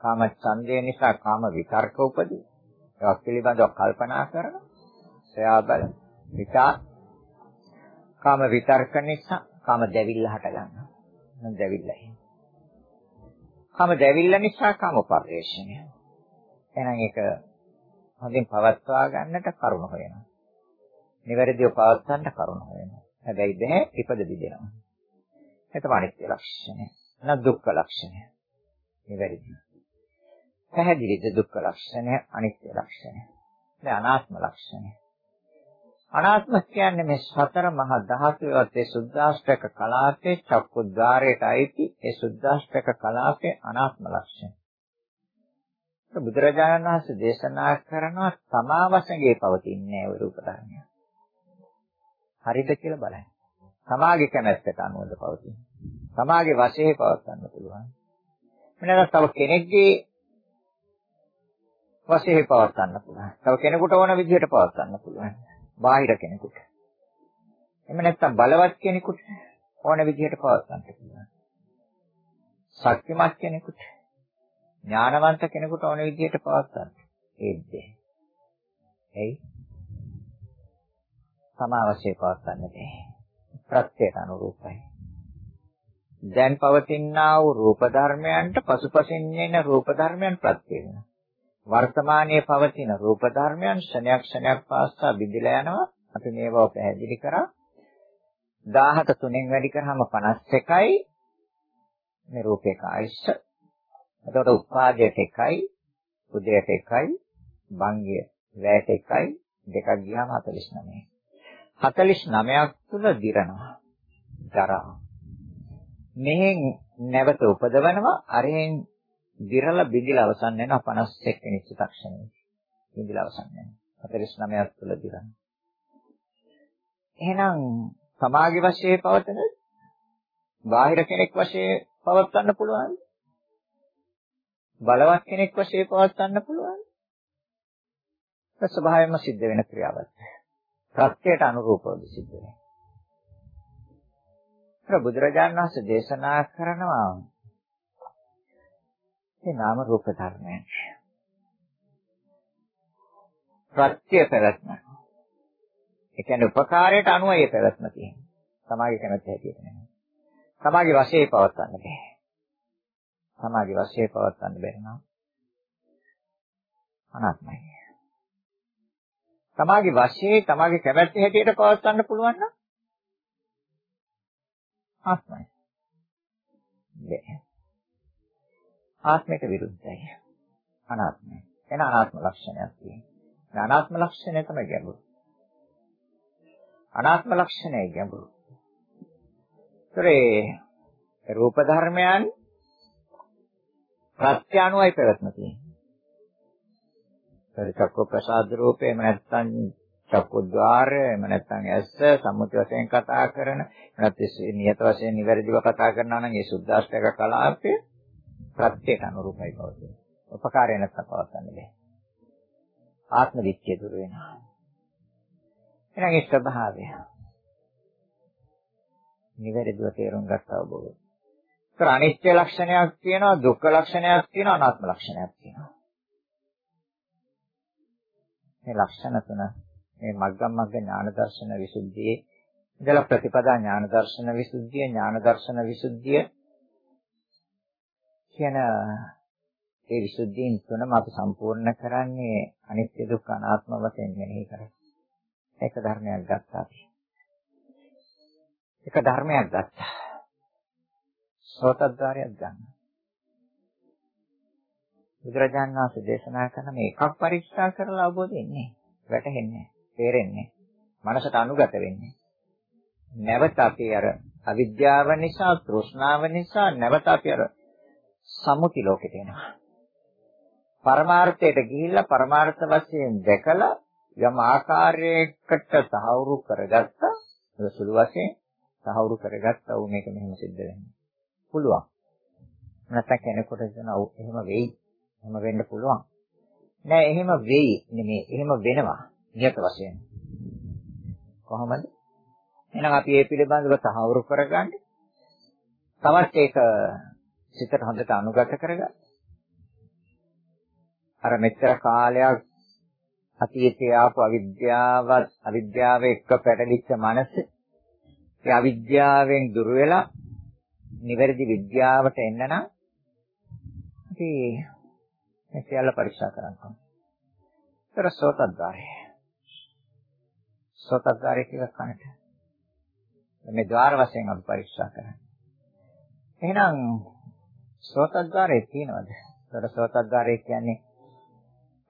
කාම ඡන්දය නිසා කාම විතර්ක උපදිනවා. ඒවා පිළිබඳව කල්පනා කරනවා. සයා බලන විචාර කාම විතර්ක නිසා කාම දැවිල්ල හට ගන්නවා. නම් දැවිල්ලයි. කාම දැවිල්ල නිසා කාම පරිශ්‍රණය. එහෙනම් ඒක හොඳින් පවත්වා ගන්නට කරුණ හොයනවා. නිවැරදිව පවත්වන්න කරුණ හොයනවා. හැබැයි බෑ ඉපද බිදෙනවා. ඒක අනිත්‍ය ලක්ෂණය. නැත් දුක්ඛ ලක්ෂණය. නිවැරදි. පැහැදිලිද දුක්ඛ ලක්ෂණය අනිත්‍ය ලක්ෂණය. දැන් අනාත්ම ලක්ෂණය. අනාත්ම කියන්නේ මේ සතර මහා ධාතුවත් ඒ සුද්දාෂ්ටක කලාපේ චක්කුද්්වාරයට අයිති ඒ සුද්දාෂ්ටක කලාපේ අනාත්ම ලක්ෂණ. බුදුරජාණන් වහන්සේ දේශනා කරනවා තමා වශයෙන් පවතින්නේ ওই රූප ධර්මය. හරිද කියලා බලන්න. තමාගේ කැමැත්තට අනුවද පවතින. තමාගේ වශයෙන් පවත්වන්න පුළුවන්. මෙන්න තව කෙනෙක්ගේ වශයෙන් පවත්වන්න පුළුවන්. තව කෙනෙකුට ඕන විදිහට පවත්වන්න පුළුවන්. බාහිර කෙනෙකුට. එහෙම නැත්නම් බලවත් කෙනෙකුට ඕන විදිහට පවත්වන්න පුළුවන්. ශක්තිමත් කෙනෙකුට ඥානවන්ත කෙනෙකුට ඕන විදිහට පවත්වන්න. ඒද්දේ. එයි. සමාවශ්‍ය පවත්වන්න බැහැ. ප්‍රත්‍යයට අනුරූපයි. දැන් පවතිනා වූ රූප ධර්මයන්ට පසුපසින් එන රූප ධර්මයන් ප්‍රත්‍ය වෙනවා. වර්තමානයේ පවතින රූප ධර්මයන් ක්ෂණයක් ක්ෂණයක් පාසා බිඳිලා යනවා. අපි මේව පැහැදිලි කරා. 17 තුනෙන් වැඩි කරාම 51යි. මේ රූපේ කායස්ස. එතකොට උපාදයට එකයි, උදයට එකයි, භංගය වැයට එකයි, දෙකක් ගියාම 49. 49ක් තුල දිරනවා. ජරා. මෙහෙන් නැවත උපදවනවා අරහෙන් දිරලා බිඳිලා අවසන් වෙනවා 51 වෙනි චිත්තක්ෂණය. බිඳිලා අවසන් වෙනවා. 49ක් තුල දිරනවා. එහෙනම් සමාගි වශයෙන් පවතන බාහිර කෙනෙක් වශයෙන් පවත්වන්න පුළුවන්. බලවත් කෙනෙක් වශයෙන් පවත්වන්න පුළුවන්. ස්වභාවයෙන්ම සිද්ධ වෙන ක්‍රියාවක්. ප්‍රත්‍යයට අනුරූපව සිද්ධ වෙනවා. බුදුරජාණන් වහන්සේ දේශනා කරනවා මේ නාම රූප ධර්මයන් ප්‍රත්‍ය පැවැත්ම. ඒ කියන්නේ උපකාරයට අනුව ඒ පැවැත්ම තියෙනවා. සමාගයේ කැමැත්ත හැටියට නෙමෙයි. සමාගයේ වශයෙන් පවත්වන්න බෑ. සමාගයේ වශයෙන් පවත්වන්න බැරි නම් අනාත්මයි. තමාගේ වශයේ තමාගේ කැමැත්ත හැටියට පවත්වන්න පුළුවන් නම් ආත්මයි. බැහැ. ආත්මයට විරුද්ධයි. අනාත්මයි. එන අනාත්ම ලක්ෂණයක් තියෙනවා. අනාත්ම ලක්ෂණය තමයි ගැඹුරු. අනාත්ම ලක්ෂණය ගැඹුරු. ඒතරේ රූප ධර්මයන් ප්‍රත්‍යානුවයි පැවැත්ම තියෙනවා. චක්ක ප්‍රසාද රූපේ එහෙම නැත්නම් චක්කුද්්වාරය එහෙම නැත්නම් ඇස සම්මුති වශයෙන් කතා කරන නැත්නම් නියත වශයෙන් නිවැරදිව කතා කරනවා නම් ඒ සුද්දාෂ්ටක කලාපය ප්‍රත්‍යයට අනුරූපයි පවතින. උපකාරය නැත්නම් පවත්න්නේ නැහැ. ආත්ම දික්කේ දුර වෙනවා. එහෙනම් ඒ ස්වභාවය නිවැරදිව තේරුම් ගත්තා ඔබ. ඒතර අනිත්‍ය ලක්ෂණයක් තියෙනවා, දුක්ඛ ලක්ෂණයක් තියෙනවා, අනාත්ම ලක්ෂණයක් තියෙනවා. මේ ලක්ෂණ තුන මේ මග්ගම් මග්ග ඥාන දර්ශන විසුද්ධියේ ඉඳලා ප්‍රතිපදා ඥාන දර්ශන විසුද්ධිය ඥාන දර්ශන විසුද්ධිය කියන ඒ විසුද්ධීන් තුනම අපි සම්පූර්ණ කරන්නේ අනිත්‍ය දුක්ඛ අනාත්ම වශයෙන් මෙනෙහි කරලා. ඒක ධර්මයක් ගත්තා අපි. එක ධර්මයක් ගත්තා. සෝතද්වාරයක් ගන්න. බුදුරජාණන් වහන්සේ දේශනා කරන මේ එකක් පරීක්ෂා කරලා අවබෝධ වෙන්නේ. වැටහෙන්නේ. තේරෙන්නේ. මනසට අනුගත වෙන්නේ. නැවත අපි අර අවිද්‍යාව නිසා, තෘෂ්ණාව නිසා නැවත අපි අර සම්මුති ලෝකෙට එනවා. පරමාර්ථයට ගිහිල්ලා පරමාර්ථ වශයෙන් දැකලා යම් ආකාරයකට සහවුරු කරගත්තා. ඒක සුළු වශයෙන් සහවුරු කරගත්තා වුණ එක මෙහෙම සිද්ධ වෙන්නේ. පුළුවන්. නැත්නම් කෙනෙකුට කියන එහෙම වෙයි. එහෙම වෙන්න පුළුවන්. නෑ එහෙම වෙයි නෙමෙයි. එහෙම වෙනවා. නියත වශයෙන්. කොහොමද? එහෙනම් අපි මේ පිළිබඳව තහවුරු කරගන්න. තවත් ඒක සිතට හොඳට අනුගත කරගන්න. අර මෙච්චර කාලයක් අතීතයේ ආපු අවිද්‍යාවත් අවිද්‍යාව එක්ක පැටලිච්ච මනස ඒ අවිද්‍යාවෙන් දුර වෙලා නිවැරදි විද්‍යාවට එන්න නම් අපි මේ සියල්ල පරීක්ෂා කරන්න ඕනේ. ඒතර සෝතද්වාරය. සෝතද්වාරය කියලා කනට. මේ ద్వාර වශයෙන් අපි පරීක්ෂා කරන්නේ. එහෙනම් සෝතද්වාරය තියෙනවද? ඒතර සෝතද්වාරය කියන්නේ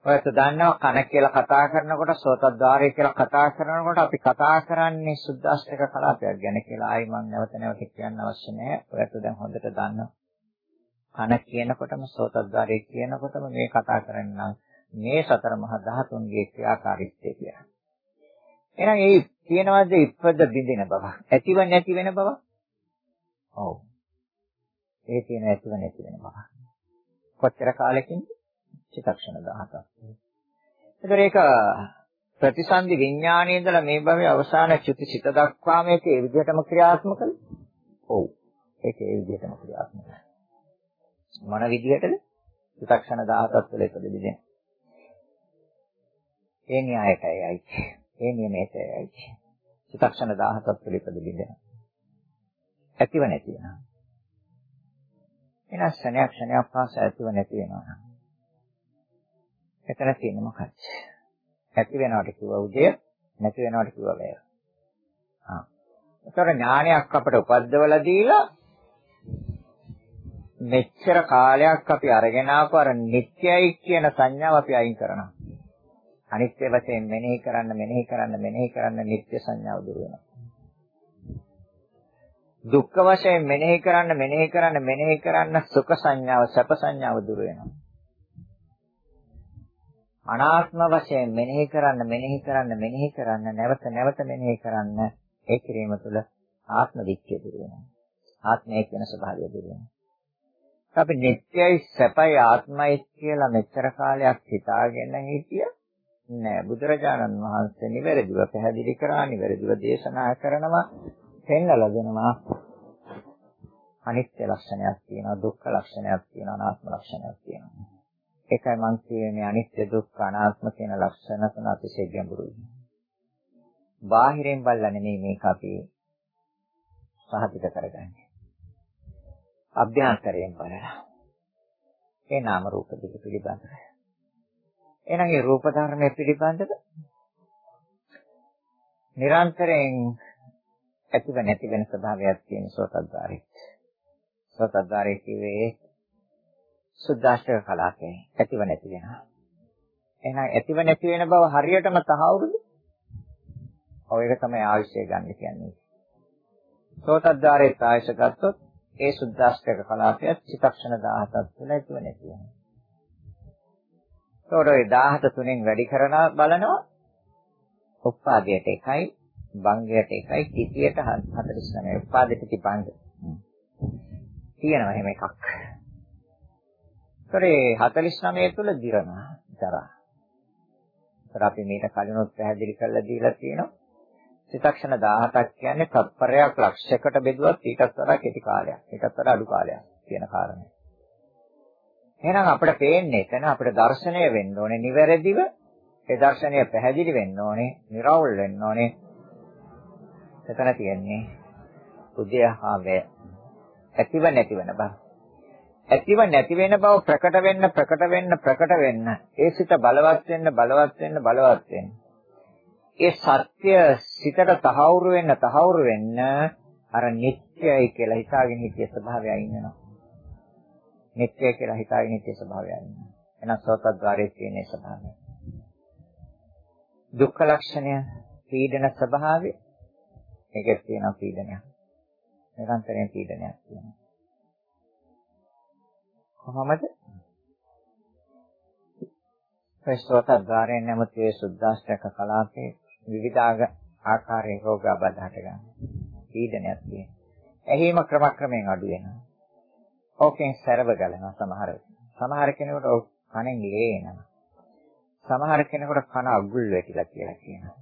ඔයත් දන්නවා කන කියලා කතා කරනකොට සෝතද්්වාරය කියලා කතා කරනකොට අපි කතා කරන්නේ සුද්දාස්තික කලාපයක් ගැන කියලා ආයි මම නැවත නැවත කියන්න අවශ්‍ය නැහැ. ඔයත් දැන් හොඳට දන්නවා. කන කියනකොටම සෝතද්්වාරය කියනකොටම මේ කතා කරන්නේ මේ සතර මහා ධාතුන්ගේ ක්‍රියාකාරීත්වය කියලා. එහෙනම් ඒ කියනවාද ඉපද බින්දින බව. ඇතිව නැති වෙන බව? ඔව්. ඒ තියෙන ඇතිව නැති වෙන බව. කොච්චර කාලෙකින්ද? චිත්තක්ෂණ 17ක්. ඒතර ඒක ප්‍රතිසන්දි විඥානයේ ඉඳලා මේ භවයේ අවසාන චුති සිත දක්වා මේක ඒ විදිහටම ක්‍රියාත්මකද? ඔව්. ඒක ඒ විදිහටම ක්‍රියාත්මකයි. මොන විදිහටද? චිත්තක්ෂණ 17ක් තුළ ඉපදෙන්නේ. ඒ න්‍යායකයයි. ඒ නියමයටයි. චිත්තක්ෂණ 17ක් තුළ ඉපදෙන්නේ. ඇතිව නැති වෙනවා. එනස් ක්ෂණයක් ක්ෂණයක් පාසා ඇතිව නැති වෙනවා. එතන තියෙන්නේ මොකක්ද? ඇති වෙනවට කිව්ව උදය, නැති වෙනවට කිව්ව වැය. ආ. ඒතර ඥානයක් අපට උපද්දවලා දීලා මෙච්චර කාලයක් අපි අරගෙන ආපු අර නිත්‍යයි කියන සංඥාව අපි අයින් කරනවා. අනිත්‍ය වශයෙන් මෙනෙහි කරන්න මෙනෙහි කරන්න මෙනෙහි කරන්න නිත්‍ය සංඥාව දුර වෙනවා. දුක්ඛ වශයෙන් මෙනෙහි කරන්න මෙනෙහි කරන්න මෙනෙහි කරන්න සුඛ සංඥාව සැප සංඥාව දුර වෙනවා. අනාත්ම වශයෙන් මෙනෙහි කරන්න මෙනෙහි කරන්න මෙනෙහි කරන්න නැවත නැවත මෙනෙහි කරන්න ඒ කිරීම තුළ ආත්ම දික්කය දුර වෙනවා. ආත්මය කියන ස්වභාවය දුර වෙනවා. අපි නිත්‍යයි සැපයි ආත්මයි කියලා මෙච්චර කාලයක් හිතාගෙන හිටිය නෑ බුදුරජාණන් වහන්සේ නිවැරදිව පැහැදිලි කරා නිවැරදිව දේශනා කරනවා පෙන්වලා දෙනවා අනිත්‍ය ලක්ෂණයක් තියෙනවා දුක්ඛ ලක්ෂණයක් තියෙනවා අනාත්ම ලක්ෂණයක් තියෙනවා ඒකයි මම කියන්නේ අනිත්‍ය දුක්ඛ අනාත්ම කියන ලක්ෂණ තුන අතිශය ගැඹුරුයි. බාහිරින් බලලා නෙමෙයි මේක අපි සහතික කරගන්නේ. අභ්‍යන්තරයෙන් බලලා. ඒ නාම රූප දෙක පිළිබඳව. එහෙනම් ඒ රූප ධර්මයේ පිළිබඳව නිරන්තරයෙන් ඇතිව නැති වෙන ස්වභාවයක් තියෙන සෝතද්වාරේ. සෝතද්වාරේ කිව්වේ සුද්දාෂ්ටක කලාපේ ඇතිව නැති වෙනවා. එහෙනම් ඇතිව නැති වෙන බව හරියටම තහවුරුද? ඔය එක තමයි ආයුෂය ගන්න කියන්නේ. සෝතද්දාරේ ආයුෂ ගත්තොත් ඒ සුද්දාෂ්ටක කලාපයත් චිත්තක්ෂණ 17ක් තුළ ඇතිව නැති වෙනවා. ඒතකොට ඒ 17 තුනෙන් වැඩි කරන බලනවා උපාදයට එකයි භංගයට එකයි කිතියට 49 උපාදයට කිපංග. තියෙනවා එහෙම එකක්. ඒතරේ 49 තුල දිරනවා ජරා. ඒතර අපි මේක කලිනුත් පැහැදිලි කරලා දීලා තියෙනවා. චිත්තක්ෂණ 17ක් කියන්නේ තත්පරයක් ලක්ෂයකට බෙදුවත් ඊටත් වඩා කෙටි කාලයක්. ඊටත් වඩා අඩු කාලයක් කියන කාරණය. එහෙනම් අපිට පේන්නේ එතන අපිට දර්ශනය වෙන්න ඕනේ නිවැරදිව ඒ දර්ශනය පැහැදිලි වෙන්න ඕනේ, निराවුල් වෙන්න ඕනේ. එතන තියෙන්නේ උදයහාවය ඇතිව නැති වෙන බව. ඇතිව නැති වෙන බව ප්‍රකට වෙන්න ප්‍රකට වෙන්න ප්‍රකට වෙන්න ඒ සිත බලවත් වෙන්න බලවත් වෙන්න බලවත් වෙන්න ඒ සත්‍ය සිතට තහවුරු වෙන්න තහවුරු වෙන්න අර නිත්‍යයි කියලා හිතාගෙන හිටිය ස්වභාවය අයින් වෙනවා. නිත්‍ය කියලා හිතාගෙන හිටිය ස්වභාවය අයින් වෙනවා. එහෙනම් සෝතද්්වාරයේ තියෙන ස්වභාවය. දුක්ඛ ලක්ෂණය පීඩන ස්වභාවය. ඒකේ තියෙන පීඩනයක් නිරන්තරයෙන් පීඩනයක් තියෙනවා. කොහොමද? ප්‍රශ්නෝත්තරයෙන් නැමති ඒ සුද්දාස්ත්‍රක කලාපේ විවිධාග ආකාරයේ රෝගාබාධ හට ගන්න. පීඩනයක් තියෙනවා. ඇහිම ක්‍රමක්‍රමයෙන් අඩු වෙනවා. ඕකෙන් සැරව ගලනවා සමහර සමහර කෙනෙකුට කනෙන් ලේ එනවා. සමහර කෙනෙකුට කන අගුල් වැටිලා කියලා කියනවා.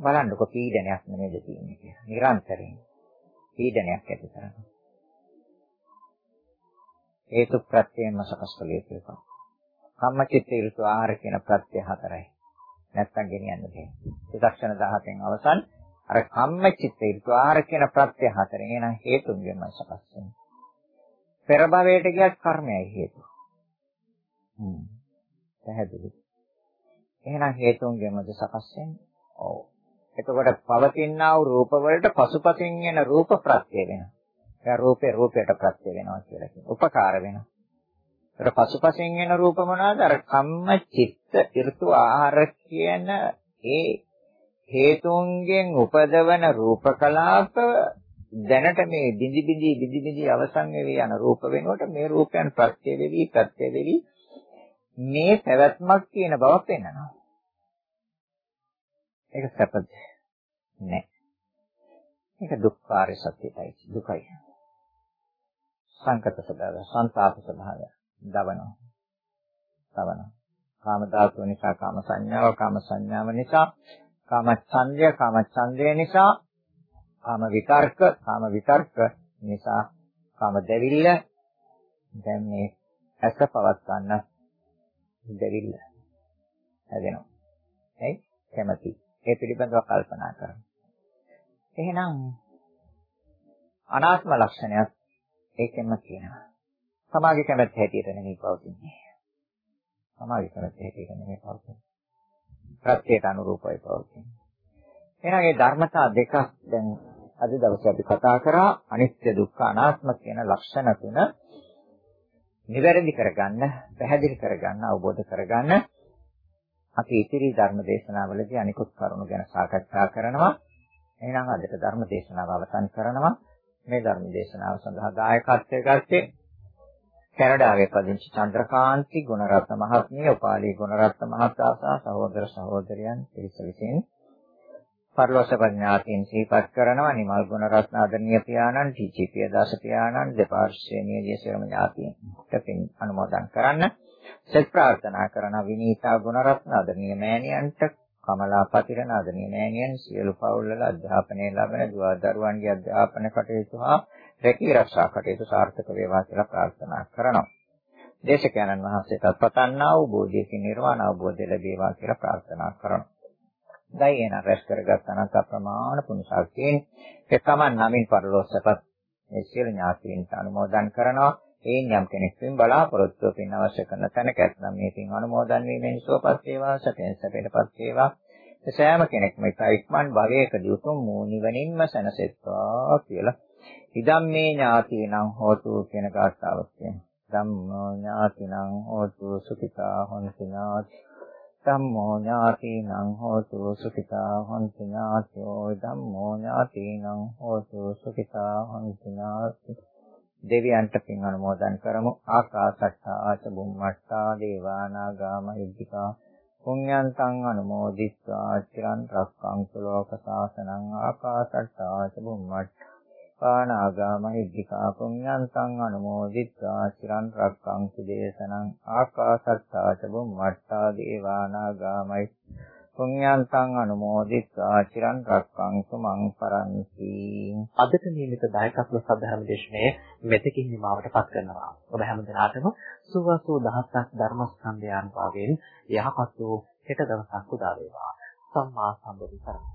බලන්නකො පීඩනයක් නෙමෙයිද තියෙන්නේ කියලා. නිරන්තරයෙන් පීඩනයක් ඇති කරනවා. හේතු ප්‍රත්‍යයෙන්ම සකස් කළ යුතු එකක්. කම්මචිත්ත ඍතු ආහාර කියන ප්‍රත්‍ය හතරයි. නැත්තම් ගෙනියන්න බෑ. ත්‍රිදක්ෂණ 17න් අවසන් අර කම්මචිත්ත ඍතු ආහාර කියන ප්‍රත්‍ය හතරෙන් එන හේතුන්ගෙන්ම සකස් වෙනවා. පෙර භවයට ගියත් කර්මයයි හේතු. හ්ම්. පැහැදිලි. එහෙනම් හේතුන්ගෙන්මද සකස් වෙන්නේ? ඔව්. එතකොට පවතිනා වූ රූප වලට පසුපසින් එන රූප ප්‍රත්‍ය වෙනවා. එයා රූපේ රූපයට ප්‍රත්‍ය වෙනවා කියලා කියනවා. උපකාර වෙනවා. ඒතර පසුපසින් එන රූප මොනවාද? අර කම්ම චිත්ත ඍතු ආහාර කියන ඒ හේතුන්ගෙන් උපදවන රූප කලාප දැනට මේ බිඳි බිඳි බිඳි බිඳි අවසන් වෙවි යන රූප වෙනකොට මේ රූපයන් ප්‍රත්‍ය වෙවි ප්‍රත්‍ය වෙවි මේ පැවැත්මක් කියන බව පෙන්වනවා. ඒක සැපද? නෑ. ඒක දුක්ඛාරය සත්‍යයයි දුකයි. සංකත ස්වභාවය, සංතාප ස්වභාවය, දවනවා. දවනවා. කාම ධාතුව නිසා කාම සංඥාව, කාම සංඥාව නිසා කාම ඡන්දය, කාම ඡන්දය නිසා කාම විතර්ක, කාම විතර්ක නිසා කාම දෙවිල්ල දැන් මේ ඇස පවත් ගන්න දෙවිල්ල හැදෙනවා. එයි කැමැති. ඒ පිළිබඳව කල්පනා කරමු. එහෙනම් අනාත්ම ලක්ෂණයක් ඒකෙන්ම කියනවා. සමාගයේ කැමැත්ත හැටියට නෙමෙයි පවතින්නේ. සමාගයේ කැමැත්ත හැටියට නෙමෙයි පවතින්නේ. ප්‍රත්‍යයට අනුරූපයි පවතින්නේ. එහෙනම් මේ ධර්මතා දෙකක් දැන් අද දවසේ අපි කතා කරා අනිත්‍ය දුක්ඛ අනාත්ම කියන ලක්ෂණ තුන නිවැරදි කරගන්න, පැහැදිලි කරගන්න, අවබෝධ කරගන්න අපි ඉතිරි ධර්ම දේශනාවලදී අනිකුත් කරුණු ගැන සාකච්ඡා කරනවා. එහෙනම් අදට ධර්ම දේශනාව අවසන් කරනවා. මේ ධර්ම දේශනාව සඳහා දායකත්වයේ ගත්තේ කැනඩාවේ පදිංචි චන්ද්‍රකාන්ති ගුණරත්න මහත්මිය, උපාලි ගුණරත්න මහතා සහ සහෝදර සහෝදරයන් පිරිස විසින් පරලෝක ඥාතීන් සිහිපත් කරනවා. නිමල් ගුණරත්න ආදරණීය පියාණන් ටීචී පියදාස පියාණන් දෙපාර්ශ්වයේ නියදී සියලුම ඥාතීන්ට පින් අනුමෝදන් කරන්න. සෙත් ප්‍රාර්ථනා කරන විනීතා ගුණරත්න ආදරණීය මෑණියන්ට කමලා පතිරණ ආදරණීය මෑණියන් සියලු පවුල්වල අධ්‍යාපනය ලබන දුවා දරුවන්ගේ අධ්‍යාපන කටයුතු හා රැකී ආරක්ෂා කටයුතු සාර්ථක වේවා කියලා ප්‍රාර්ථනා කරනවා. දේශකයන්න් වහන්සේටත් පතන්නා වූ බෝධියකින් නිර්වාණ අවබෝධය ලැබේවා කියලා ප්‍රාර්ථනා කරනවා. දැයි එන රැස් කරගත් අනන්ත ප්‍රමාණ පුණ්‍ය ශක්තියෙන් ඒ තමන් නමින් පරලෝසපත් මේ සියලු ඥාතීන්ට අනුමෝදන් කරනවා. එයින් යම් කෙනෙක් පින් බලාපොරොත්තු පින් අවශ්‍ය කරන තැනක ඇතනම් මේ පින් අනුමෝදන් වීමෙන් සුවපත් වේවා සතෙන් සැපයටපත් වේවා. සෑම කෙනෙක්ම ඉක්මන් භවයකදී උතුම් මූ නිවනින්ම සැනසෙත්වා කියලා. ඉදම් මේ ඥාතීනම් හෝතු කියන කාර්තාවක් කියනවා. ධම්මෝ ඥාතිනම් හෝතු සුඛිතා හොන්ති ඥාති ධම්මෝ ඥාතිනං හෝතු සුඛිතා හොන්ති ඥාතයෝ ධම්මෝ ඥාතිනං හෝතු සුඛිතා හොන්ති ඥාති දෙවියන්ට පින් අනුමෝදන් කරමු. ආකාශට්ටා ආච බුම්මට්ටා දේවානාගා මහිද්దికා. පුඤ්ඤන්තං අනුමෝදිත්වා. චිරන් රක්ඛන්තු ලෝක සාසනං. ආකාශට්ටා ආච බුම්මට්ටා පානාගා මහිද්దికා පුඤ්ඤන්තං අනුමෝදිත්වා චිරන් රක්ඛන්තු දේශනං ආකාශත්තා ච බුම්මත්තා දේවානාගා මහි පුඤ්ඤන්තං අනුමෝදිත්වා චිරන් රක්ඛන්තු මං පරන්ති. අදට නියමිත දායකත්ව සද්ධර්ම දේශනේ මෙතකින් නිමාවට පත් කරනවා. ඔබ හැම දිනාටම සුවසු දහසක් ධර්මස්කන්ධයන් වාගෙන් යහපත් වූ හෙට දවසක් උදා වේවා. සම්මා සම්බුදු සරණයි.